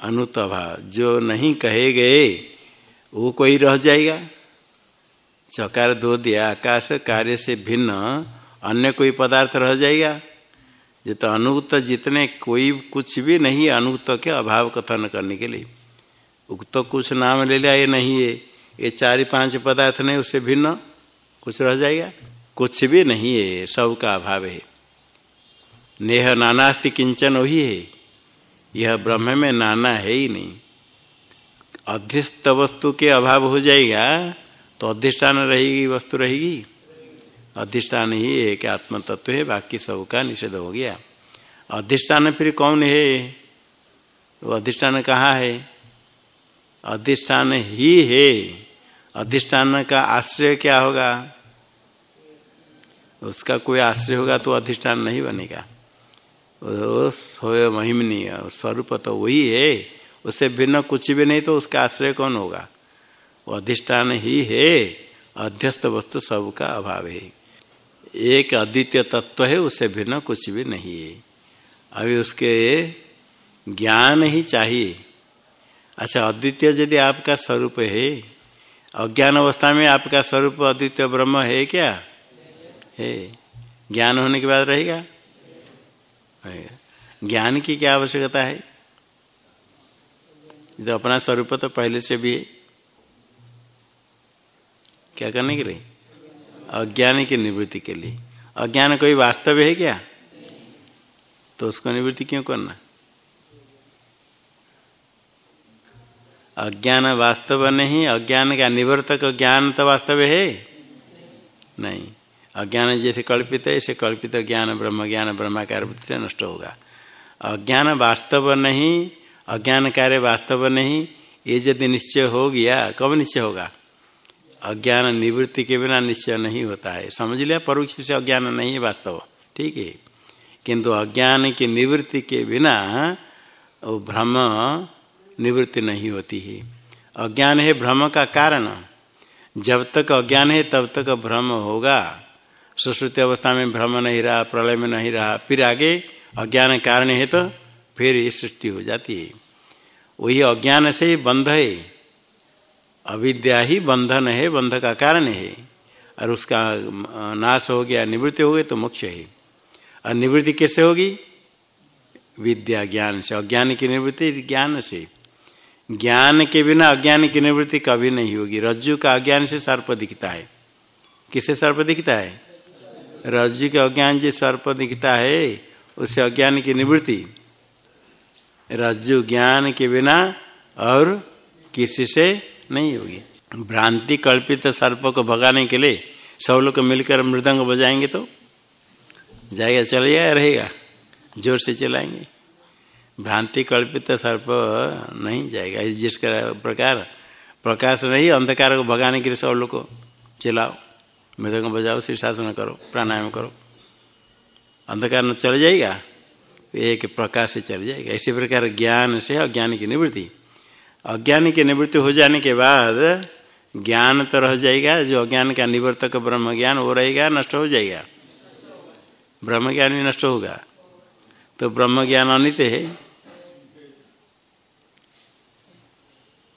अनुत अभाव। जो नहीं कहे गए, वो कोई रह जाएगा। चकार दो दिया, आकाश कार्य से भिन्न अन्य कोई पदार्थ रह जाएगा। ये तो अनुक्त जितने कोई कुछ भी नहीं अनुक्त के अभाव कथन करने के लिए। उक्त कुछ नाम ले लिया, ये नहीं है। ये चार पाँच पदार्थ नहीं, उससे भिन्न कुछ रह जाएगा। कुछ भी नहीं है सब का अभाव है। नेह नानास्ति किंचन वही है। यह ब्रह्म में नाना है ही नहीं। अध्यस्त वस्तु के अभाव हो जाएगा तो अधिष्ठान रहेगी, वस्तु रहेगी। अधिष्ठान ही है कि आत्म तत्व है, बाकी सब का निषेध हो गया। अधिष्ठान फिर कौन है? वो अधिष्ठान कहाँ है? अधिष्ठान ही है। अधिष्ठान का आश्रय क्या होगा? उसका कोई आश्रय होगा तो अधिष्ठान नहीं बनेगा। सोय महिमनी स्वरूप तो वही है। उससे भिन्न कुछ भी नहीं तो उसका आश्रय कौन होगा? वो अधिष्ठान ही है। अध्यस्त वस्तु सबका अभाव है। एक अद्वितीय तत्व है उससे भिन्न कुछ भी नहीं है। अभी उसके ज्ञान ही चाहिए। अच्छा अद्वितीय यदि आपका स्वरूप है, अज्ञान अवस्था में आपका स्वरूप अद्वितीय ब्रह्म है क्या? है। ज्ञान होने के बाद रहेगा? ज्ञान की क्या आवश्यकता है? तो अपना स्वरूप तो पहले से भी है। क्या करने के लिए? अज्ञान की निवृत्ति के लिए। अज्ञान कोई वास्तव है क्या? तो उसको निवृत्ति क्यों करना? अज्ञान वास्तव नहीं, अज्ञान का निवर्तक ज्ञान तो वास्तव है? नहीं। अज्ञान जैसे कल्पित है, ऐसे कल्पित ज्ञान, ब्रह्म ज्ञान, ब्रह्माकार से नष्ट होगा। अज्ञान वास्तव नहीं, अज्ञान कार्य वास्तव नहीं, ये यदि निश्चय हो गया, कब निश्चय होगा? अज्ञान निवृत्ति के बिना निश्चय नहीं होता है। समझ लिया? परोक्ष से अज्ञान नहीं है वास्तव। ठीक है। किंतु अज्ञान की निवृत्ति के बिना वो भ्रम निवृत्ति नहीं होती है। अज्ञान है भ्रम का कारण। जब तक अज्ञान है, तब तक भ्रम होगा। सुश्रुति अवस्था में भ्रम नहीं रहा, प्रलय में नहीं रहा, फिर आगे अज्ञान कारण है तो फिर ये सृष्टि हो जाती है। वही अज्ञान से ही बंध है। अविद्या ही बंधन है, बंध का कारण है। और उसका नाश हो गया, निवृत्ति हो गई तो मोक्ष है। और निवृत्ति कैसे होगी? विद्या ज्ञान से। अज्ञान की निवृत्ति ज्ञान से। ज्ञान के बिना, अज्ञान की निवृत्ति कभी नहीं होगी। रज्जु का अज्ञान से सर्प दिखता है। किसे सर्प दिखता है? रज्जु के अज्ञान से सर्प दिखता है उससे अज्ञान की निवृत्ति। रज्जु ज्ञान के बिना और किसी से नहीं होगी। भ्रांति कल्पित सर्प को भगाने के लिए सब लोग मिलकर मृदंग बजाएँगे तो? जाएगा, चलेगा रहेगा? ज़ोर से चलाएँगे भ्रांति कल्पित सर्प नहीं जाएगा। जिसका प्रकार, प्रकाश नहीं, अंधकार को भगाने के लिए सब लोग को चलाओ मृदंग बजाओ, शीर्षासन करो, प्राणायाम करो। अंधकार न चल जाएगा, एक प्रकाश से चल जाएगा। इसी प्रकार ज्ञान से अज्ञान की निवृत्ति। अज्ञान की निवृत्ति हो जाने के बाद ज्ञान तो रह जाएगा, जो अज्ञान का निवर्तक ब्रह्म ज्ञान वो रहेगा, नष्ट हो जाएगा। ब्रह्म ज्ञान ही नष्ट होगा। तो ब्रह्म ज्ञान अनित है।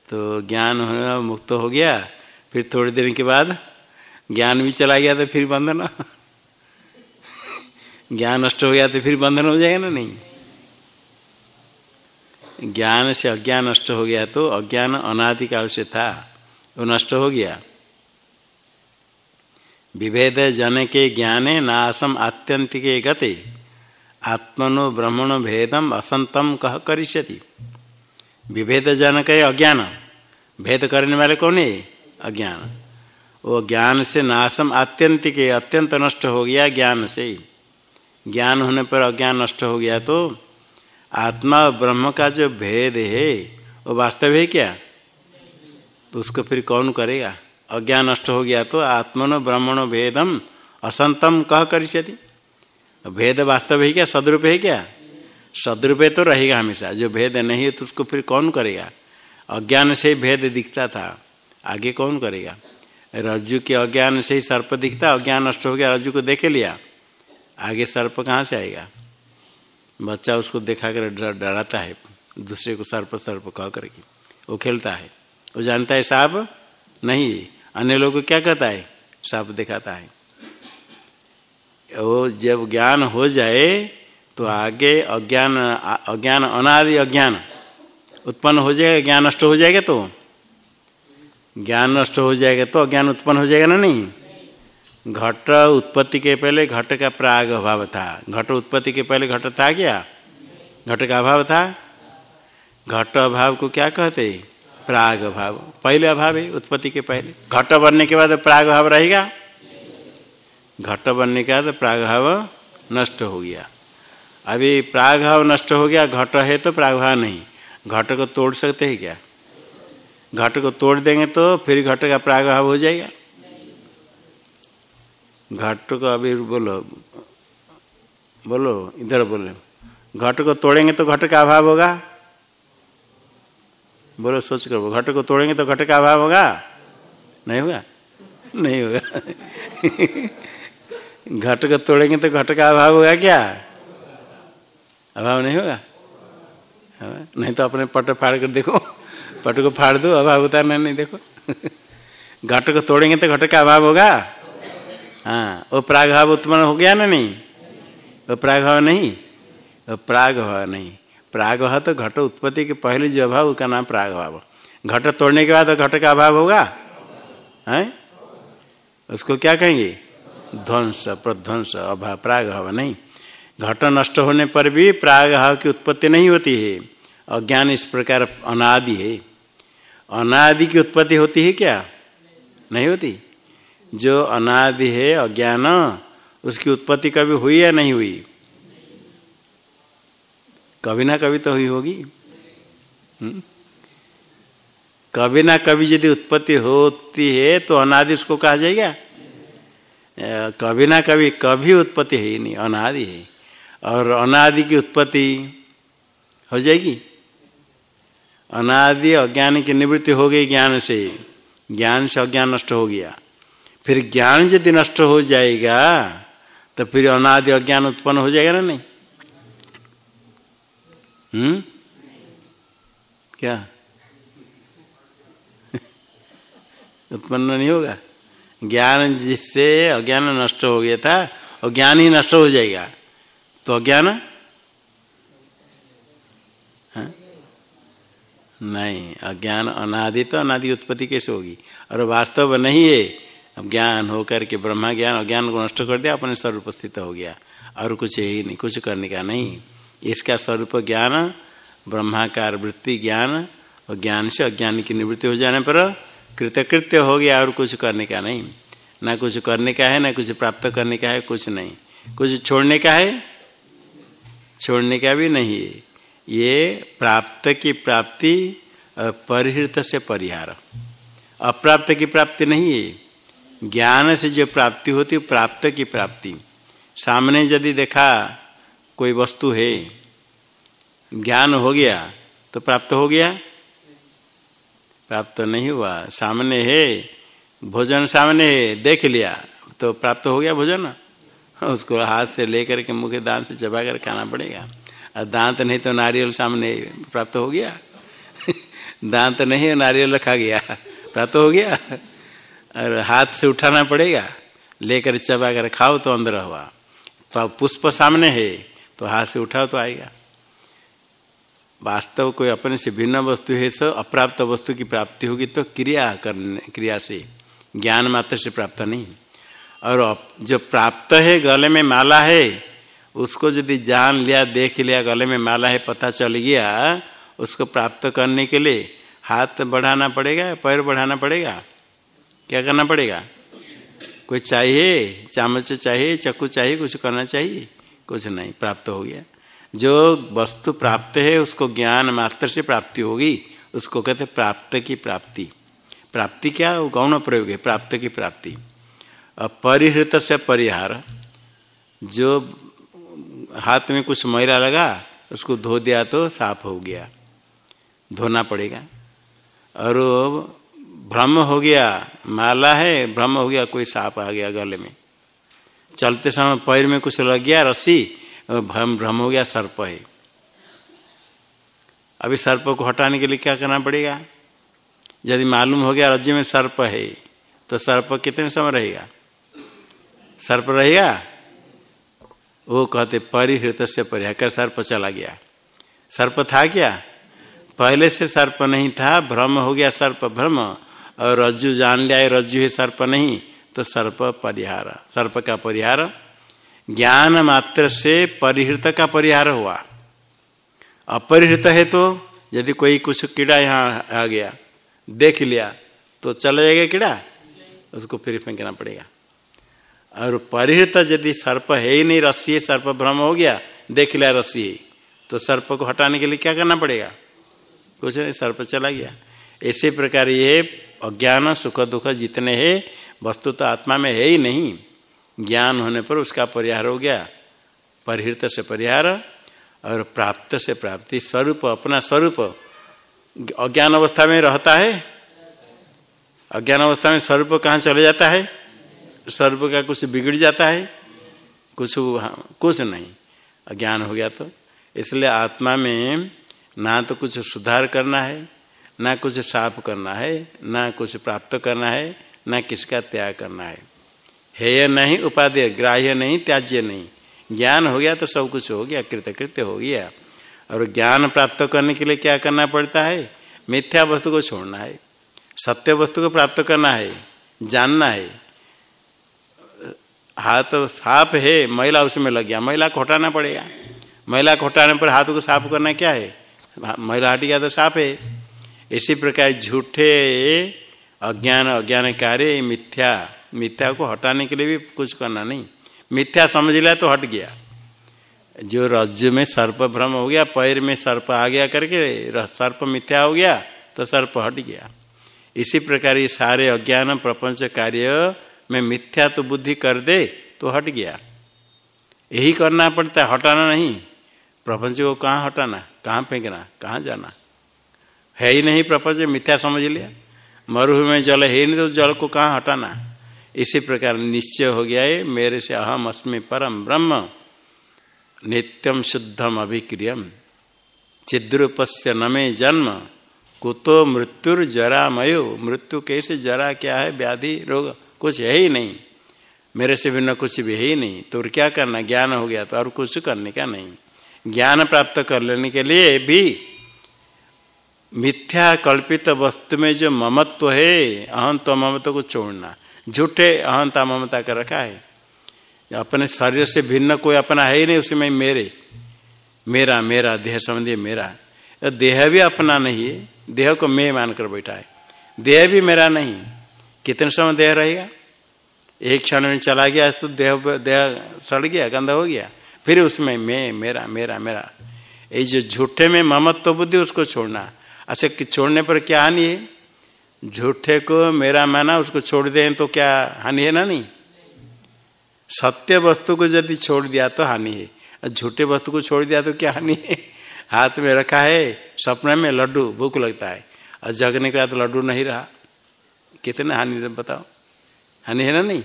तो ज्ञान मुक्त हो गया। फिर थोड़ी देर के बाद ज्ञान भी चला गया तो फिर बंधन ज्ञान नष्ट हो गया तो फिर बंधन हो जाएगा ना नहीं? ज्ञान से अज्ञान नष्ट हो गया तो अज्ञान अनादिकाल से था, वो नष्ट हो गया। विभेद जन के ज्ञाने नाशम आत्यंतिके गते, आत्मनो ब्रह्मण भेदम असंतम कह करिष्यति। विभेद जनक है, अज्ञान। भेद करने वाले कौन है? अज्ञान। वो ज्ञान से नाशम आत्यंतिक अत्यंत नष्ट हो गया ज्ञान से। ज्ञान होने पर अज्ञान नष्ट हो गया तो आत्मा और ब्रह्म का जो भेद है, वो वास्तव है क्या? तो उसको फिर कौन करेगा? अज्ञान नष्ट हो गया तो आत्मनो ब्रह्मणो भेदम असंतम कह कर भेद वास्तव है क्या? सदरूप है क्या? सदरूप तो रहेगा हमेशा। जो भेद नहीं है तो उसको फिर कौन करेगा? अज्ञान से भेद दिखता था। आगे कौन करेगा? रज्जु के अज्ञान से ही सर्प दिखता, अज्ञान नष्ट हो गया, रज्जु को देखे लिया। आगे सर्प कहाँ से आएगा? बच्चा उसको देखा कर डराता है। दूसरे को सर्प सर्प कह करके। वो खेलता है। वो जानता है साहब नहीं अन्य लोग को क्या कहता है? साप दिखाता है। वो जब ज्ञान हो जाए तो आगे अज्ञान अज्ञान, अनादि अज्ञान। उत्पन्न हो जाएगा, ज्ञान नष्ट हो जाएगा तो? ज्ञान नष्ट हो जाएगा तो अज्ञान उत्पन्न हो जाएगा ना नहीं? घट उत्पत्ति के पहले घट का प्राग अभाव था। घट उत्पत्ति के पहले घट था क्या? घट का अभाव था। घट अभाव को क्या कहते? प्राग अभाव। पहले अभाव है, उत्पत्ति के पहले। घट बनने के बाद प्राग अभाव रहेगा? घट बनने के बाद प्राग भाव नष्ट हो गया। अभी प्रागभाव नष्ट हो गया, घट है तो प्राग भाव नहीं। घट को तोड़ सकते हैं क्या? घट को तोड़ देंगे तो फिर घट का प्रागभाव हो जाएगा। घट को अभी बोलो बोलो, इधर बोलो। घट को तोड़ेंगे तो घट का अभाव होगा? बोलो, सोच कर, घट को तोड़ेंगे तो घट का अभाव होगा? नहीं होगा? नहीं होगा। घट को तोड़ेंगे तो घट का अभाव होगा क्या? अभाव नहीं होगा? नहीं तो अपने पट फाड़ कर देखो। पट को फाड़ दो, अभाव उतारना नहीं देखो। घट को तोड़ेंगे तो घट का अभाव होगा। हाँ वो प्रागभाव उत्पन्न हो गया ना नहीं? वो प्रागभाव नहीं? वो प्रागभाव नहीं। प्रागभाव तो घट उत्पत्ति के पहले जो अभाव, उसका नाम प्रागभाव। घट तोड़ने के बाद तो घट का अभाव होगा? है? उसको क्या कहेंगे? ध्वंस, प्रध्वंस, अभाव, प्रागभाव नहीं। घट नष्ट होने पर भी प्रागभाव की उत्पत्ति नहीं होती है अज्ञान इस प्रकार अनादि है। अनादि की उत्पत्ति होती है क्या? नहीं होती। जो अनादि है अज्ञान उसकी उत्पत्ति कभी हुई या नहीं हुई? कभी ना कभी तो हुई होगी। हम्म? कभी ना कभी यदि उत्पत्ति होती है तो अनादि उसको कहा जाएगा? कभी ना कभी कभी उत्पत्ति है ही नहीं, अनादि है। और अनादि की उत्पत्ति हो जाएगी। अनादि अज्ञान की निवृत्ति हो गई ज्ञान से। ज्ञान से अज्ञान नष्ट हो गया। फिर ज्ञान यदि नष्ट हो जाएगा तो फिर अनादि अज्ञान उत्पन्न हो जाएगा ना नहीं? हम्म? क्या? उत्पन्न नहीं होगा। ज्ञान जिससे अज्ञान नष्ट हो गया था, और ज्ञान ही नष्ट हो जाएगा। तो अज्ञान हाँ? नहीं, अज्ञान अनादि तो अनादि उत्पत्ति कैसे होगी? और वास्तव नहीं है। अब ज्ञान होकर के ब्रह्मा ज्ञान अज्ञान को नष्ट कर दिया, अपने स्वरूप स्थित हो गया। और कुछ है ही नहीं, कुछ करने का नहीं। इसका स्वरूप ज्ञान, ब्रह्माकार वृत्ति ज्ञान और ज्ञान से अज्ञान की निवृत्ति हो जाने पर कृतकृत्य हो गया और कुछ करने का नहीं। ना कुछ करने का है, ना कुछ प्राप्त करने का है, कुछ नहीं। कुछ छोड़ने का है छोड़ने का भी नहीं है। ये प्राप्त की प्राप्ति परिहृत से परिहार। अप्राप्त की प्राप्ति नहीं है। ज्ञान से जो प्राप्ति होती प्राप्त की प्राप्ति। सामने यदि देखा कोई वस्तु है, ज्ञान हो गया तो प्राप्त हो गया? प्राप्त नहीं हुआ। सामने है, भोजन सामने है, देख लिया तो प्राप्त हो गया भोजन? उसको हाथ से लेकर के मुख्य दांत से चबा कर खाना पड़ेगा। और दांत नहीं तो नारियल सामने प्राप्त हो गया। दांत नहीं नारियल रखा गया। प्राप्त हो गया। और हाथ से उठाना पड़ेगा। लेकर चबा कर खाओ तो अंदर हुआ तो पुष्प सामने है तो हाथ से उठाओ तो आएगा। वास्तव कोई अपने से भिन्न वस्तु है, सो अप्राप्त वस्तु की प्राप्ति होगी तो क्रिया करने, क्रिया से। ज्ञान मात्र से प्राप्त नहीं। और जो प्राप्त है, गले में माला है, उसको यदि जान लिया, देख लिया, गले में माला है, पता चल गया, उसको प्राप्त करने के लिए हाथ बढ़ाना पड़ेगा, पैर बढ़ाना पड़ेगा? क्या करना पड़ेगा? कोई चाहिए? चामच चाहिए, चक्कू चाहिए, कुछ करना चाहिए? कुछ नहीं, प्राप्त हो गया। जो वस्तु प्राप्त है, उसको ज्ञान मात्र से प्राप्ति होगी। उसको कहते प्राप्त की प्राप्ति। प्राप्ति क्या? गौण प्रयोग है? प्राप्त की प्राप्ति। परिहृत से परिहार। जो हाथ में कुछ मैला लगा, उसको धो दिया तो साफ़ हो गया। धोना पड़ेगा। और भ्रम हो गया, माला है, भ्रम हो गया, कोई सांप आ गया गले में। चलते समय पैर में कुछ लग गया, रस्सी भ्रम भ्रम हो गया, सर्प है। अभी सर्प को हटाने के लिए क्या करना पड़ेगा? यदि मालूम हो गया राज्य में सर्प है तो सर्प कितने समय रहेगा? सर्प रहेगा वो कहते परिहृत से परिहकर सर्प चला गया। सर्प था क्या? पहले से सर्प नहीं था, भ्रम हो गया सर्प भ्रम, और रज्जु जान लिया रज्जु है सर्प नहीं तो सर्प परिहार। सर्प का परिहार? ज्ञान मात्र से परिहृत का परिहार हुआ। अपरिहृत है तो यदि कोई कुछ कीड़ा यहाँ आ गया, देख लिया तो चला जाएगा कीड़ा? उसको फिर फेंकना पड़ेगा। और परिहृत यदि सर्प है ही नहीं, रस्सी सर्प भ्रम हो गया, देख लिया रस्सी तो सर्प को हटाने के लिए क्या करना पड़ेगा? कुछ नहीं, सर्प चला गया। इसी प्रकार ये अज्ञान, सुख, दुख जितने हैं, वस्तु तो आत्मा में है ही नहीं। ज्ञान होने पर उसका परिहार हो गया। परिहृत से परिहार और प्राप्त से प्राप्ति, स्वरूप, अपना स्वरूप। अज्ञान अवस्था में रहता है? अज्ञान अवस्था में स्वरूप कहाँ चले जाता है? स्वरूप का कुछ बिगड़ जाता है, कुछ कुछ नहीं। अज्ञान हो गया तो। इसलिए आत्मा में ना तो कुछ सुधार करना है, ना कुछ साफ़ करना है, ना कुछ प्राप्त करना है, ना किसका त्याग करना है। हेय नहीं, उपादेय, ग्राह्य नहीं, त्याज्य नहीं। ज्ञान हो गया तो सब कुछ हो गया, कृतकृत्य हो गया। और ज्ञान प्राप्त करने के लिए क्या करना पड़ता है? मिथ्या वस्तु को छोड़ना है। सत्य वस्तु को प्राप्त करना है, जानना है। हाथ साफ़ है, महिला उसमें लग गया। महिला को हटाना पड़ेगा। महिला को हटाने पर हाथ को साफ़ करना क्या है? महिला हट गया तो साफ़ है। इसी प्रकार झूठे, अज्ञान अज्ञान कार्य मिथ्या मिथ्या को हटाने के लिए भी कुछ करना नहीं। मिथ्या समझ लिया तो हट गया। जो रज्जु में सर्प भ्रम हो गया, पैर में सर्प आ गया करके सर्प मिथ्या हो गया तो सर्प हट गया। इसी प्रकार ये सारे अज्ञान, प्रपंच कार्य में मिथ्या तो बुद्धि कर दे तो हट गया। यही करना पड़ता है, हटाना नहीं। प्रपंच को कहाँ हटाना? कहाँ फेंकना? कहाँ जाना? है ही नहीं प्रपंच, मिथ्या समझ लिया। मरुभ में जल है नहीं तो जल को कहाँ हटाना? इसी प्रकार निश्चय हो गया है मेरे से अहम अस्मि परम ब्रह्म, नित्यम शुद्धम अभिक्रियम। चिद्रूपस्य न में जन्म, कुतो मृत्युर जरा मयो मृत्यु कैसे जरा क्या है? व्याधि रोग कुछ है ही नहीं। मेरे से भिन्न कुछ भी है ही नहीं। तो क्या करना? ज्ञान हो गया तो और कुछ करने का नहीं। ज्ञान प्राप्त कर लेने के लिए भी मिथ्या कल्पित वस्तु में जो ममत्व है अहंत ममत्व को छोड़ना। झूठे अहंता ममता कर रखा है। अपने शरीर से भिन्न कोई अपना है ही नहीं, उसमें मेरे। मेरा मेरा, देह संबंधी मेरा। देह भी अपना नहीं है। देह को मैं मानकर बैठा है। देह भी मेरा नहीं। कितने समय देह रहेगा? एक क्षण में चला गया तो देह देह सड़ गया, गंदा हो गया। फिर उसमें मैं, मेरा मेरा मेरा। ये जो झूठे में ममत्व बुद्धि, उसको छोड़ना। अच्छा कि छोड़ने पर क्या हानि है? झूठे को मेरा माना, उसको छोड़ दें तो क्या हानि है ना नहीं? सत्य वस्तु को यदि छोड़ दिया तो हानि है। झूठे वस्तु को छोड़ दिया तो क्या हानि है? हाथ में रखा है, सपने में लड्डू, भूख लगता है। और जगने के बाद लड्डू नहीं रहा। कितने हानि बताओ। हानि है ना नहीं?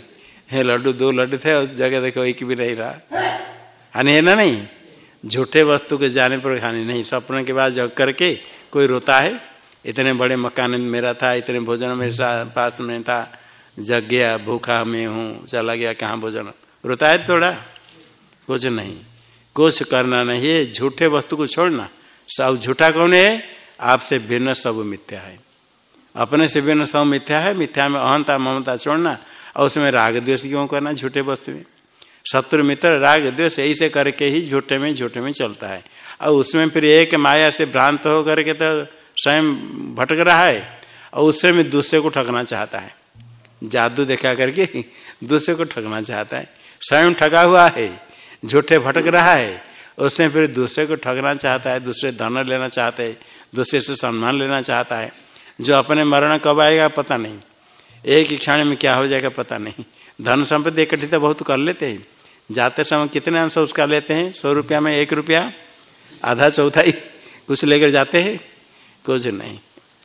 है, लड्डू, दो लड्डू थे, उस जगह देखो, एक भी नहीं रहा। हानि है ना नहीं? झूठे वस्तु के जाने पर हानि नहीं। सपने के बाद जग करके कोई रोता है? इतने बड़े मकान मेरा था, इतने भोजन मेरे साथ पास में था। जग गया, भूखा मैं हूँ, चला गया, कहाँ भोजन? रोता है थोड़ा? कुछ नहीं। कुछ करना नहीं है। झूठे वस्तु को छोड़ना। सब झूठा कौन है? आपसे भिन्न, सब मिथ्या है। अपने से भिन्न सब मिथ्या है, मिथ्या में अहंता ममता छोड़ना, और उसमें राग द्वेष क्यों करना, झूठे वस्तु में? शत्रु मित्र राग द्वेष, ऐसे करके ही झूठे में झूठे में चलता है। और उसमें फिर एक माया से भ्रांत हो करके तो स्वयं भटक रहा है, और उससे में दूसरे को ठगना चाहता है। जादू देखा करके दूसरे को ठगना चाहता है। स्वयं ठगा हुआ है, झूठे भटक रहा है उसमें फिर दूसरे को ठगना चाहता है, दूसरे धन लेना चाहते है, दूसरे से सम्मान लेना चाहता है। जो अपने मरण कब आएगा पता नहीं। एक क्षण में क्या हो जाएगा पता नहीं। धन संपत्ति इकट्ठी तो बहुत कर लेते हैं। जाते समय कितने अंश उसका लेते हैं? सौ रुपया में एक रुपया, आधा चौथाई, कुछ लेकर जाते हैं? कुछ नहीं।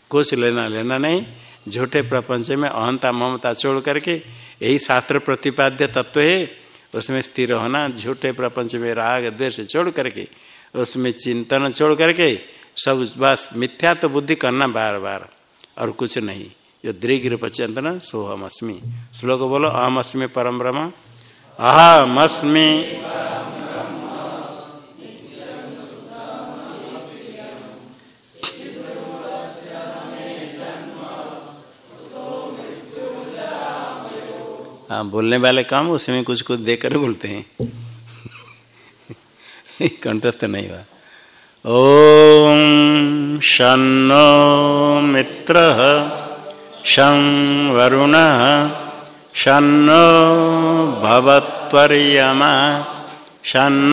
कुछ लेना लेना नहीं। झूठे प्रपंच में अहंता ममता छोड़ करके यही शास्त्र प्रतिपाद्य तत्व है। उसमें स्थिर होना, झूठे प्रपंच में राग, द्वेष छोड़ करके, उसमें चिंतन छोड़ करके, सब बस मिथ्या तो बुद्धि करना बार बार। और कुछ नहीं। जो दृघ रूप चिंतन सोहम अस्मी श्लोक बोलो अहम अस्मी परम ब्रह्म। अहम अस्मी हाँ बोलने वाले काम उसमें कुछ कुछ देकर बोलते हैं। कंठस्थ नहीं हुआ। ओम शनो मित्र शं वरुण शनो भवत्वर्यमा शन्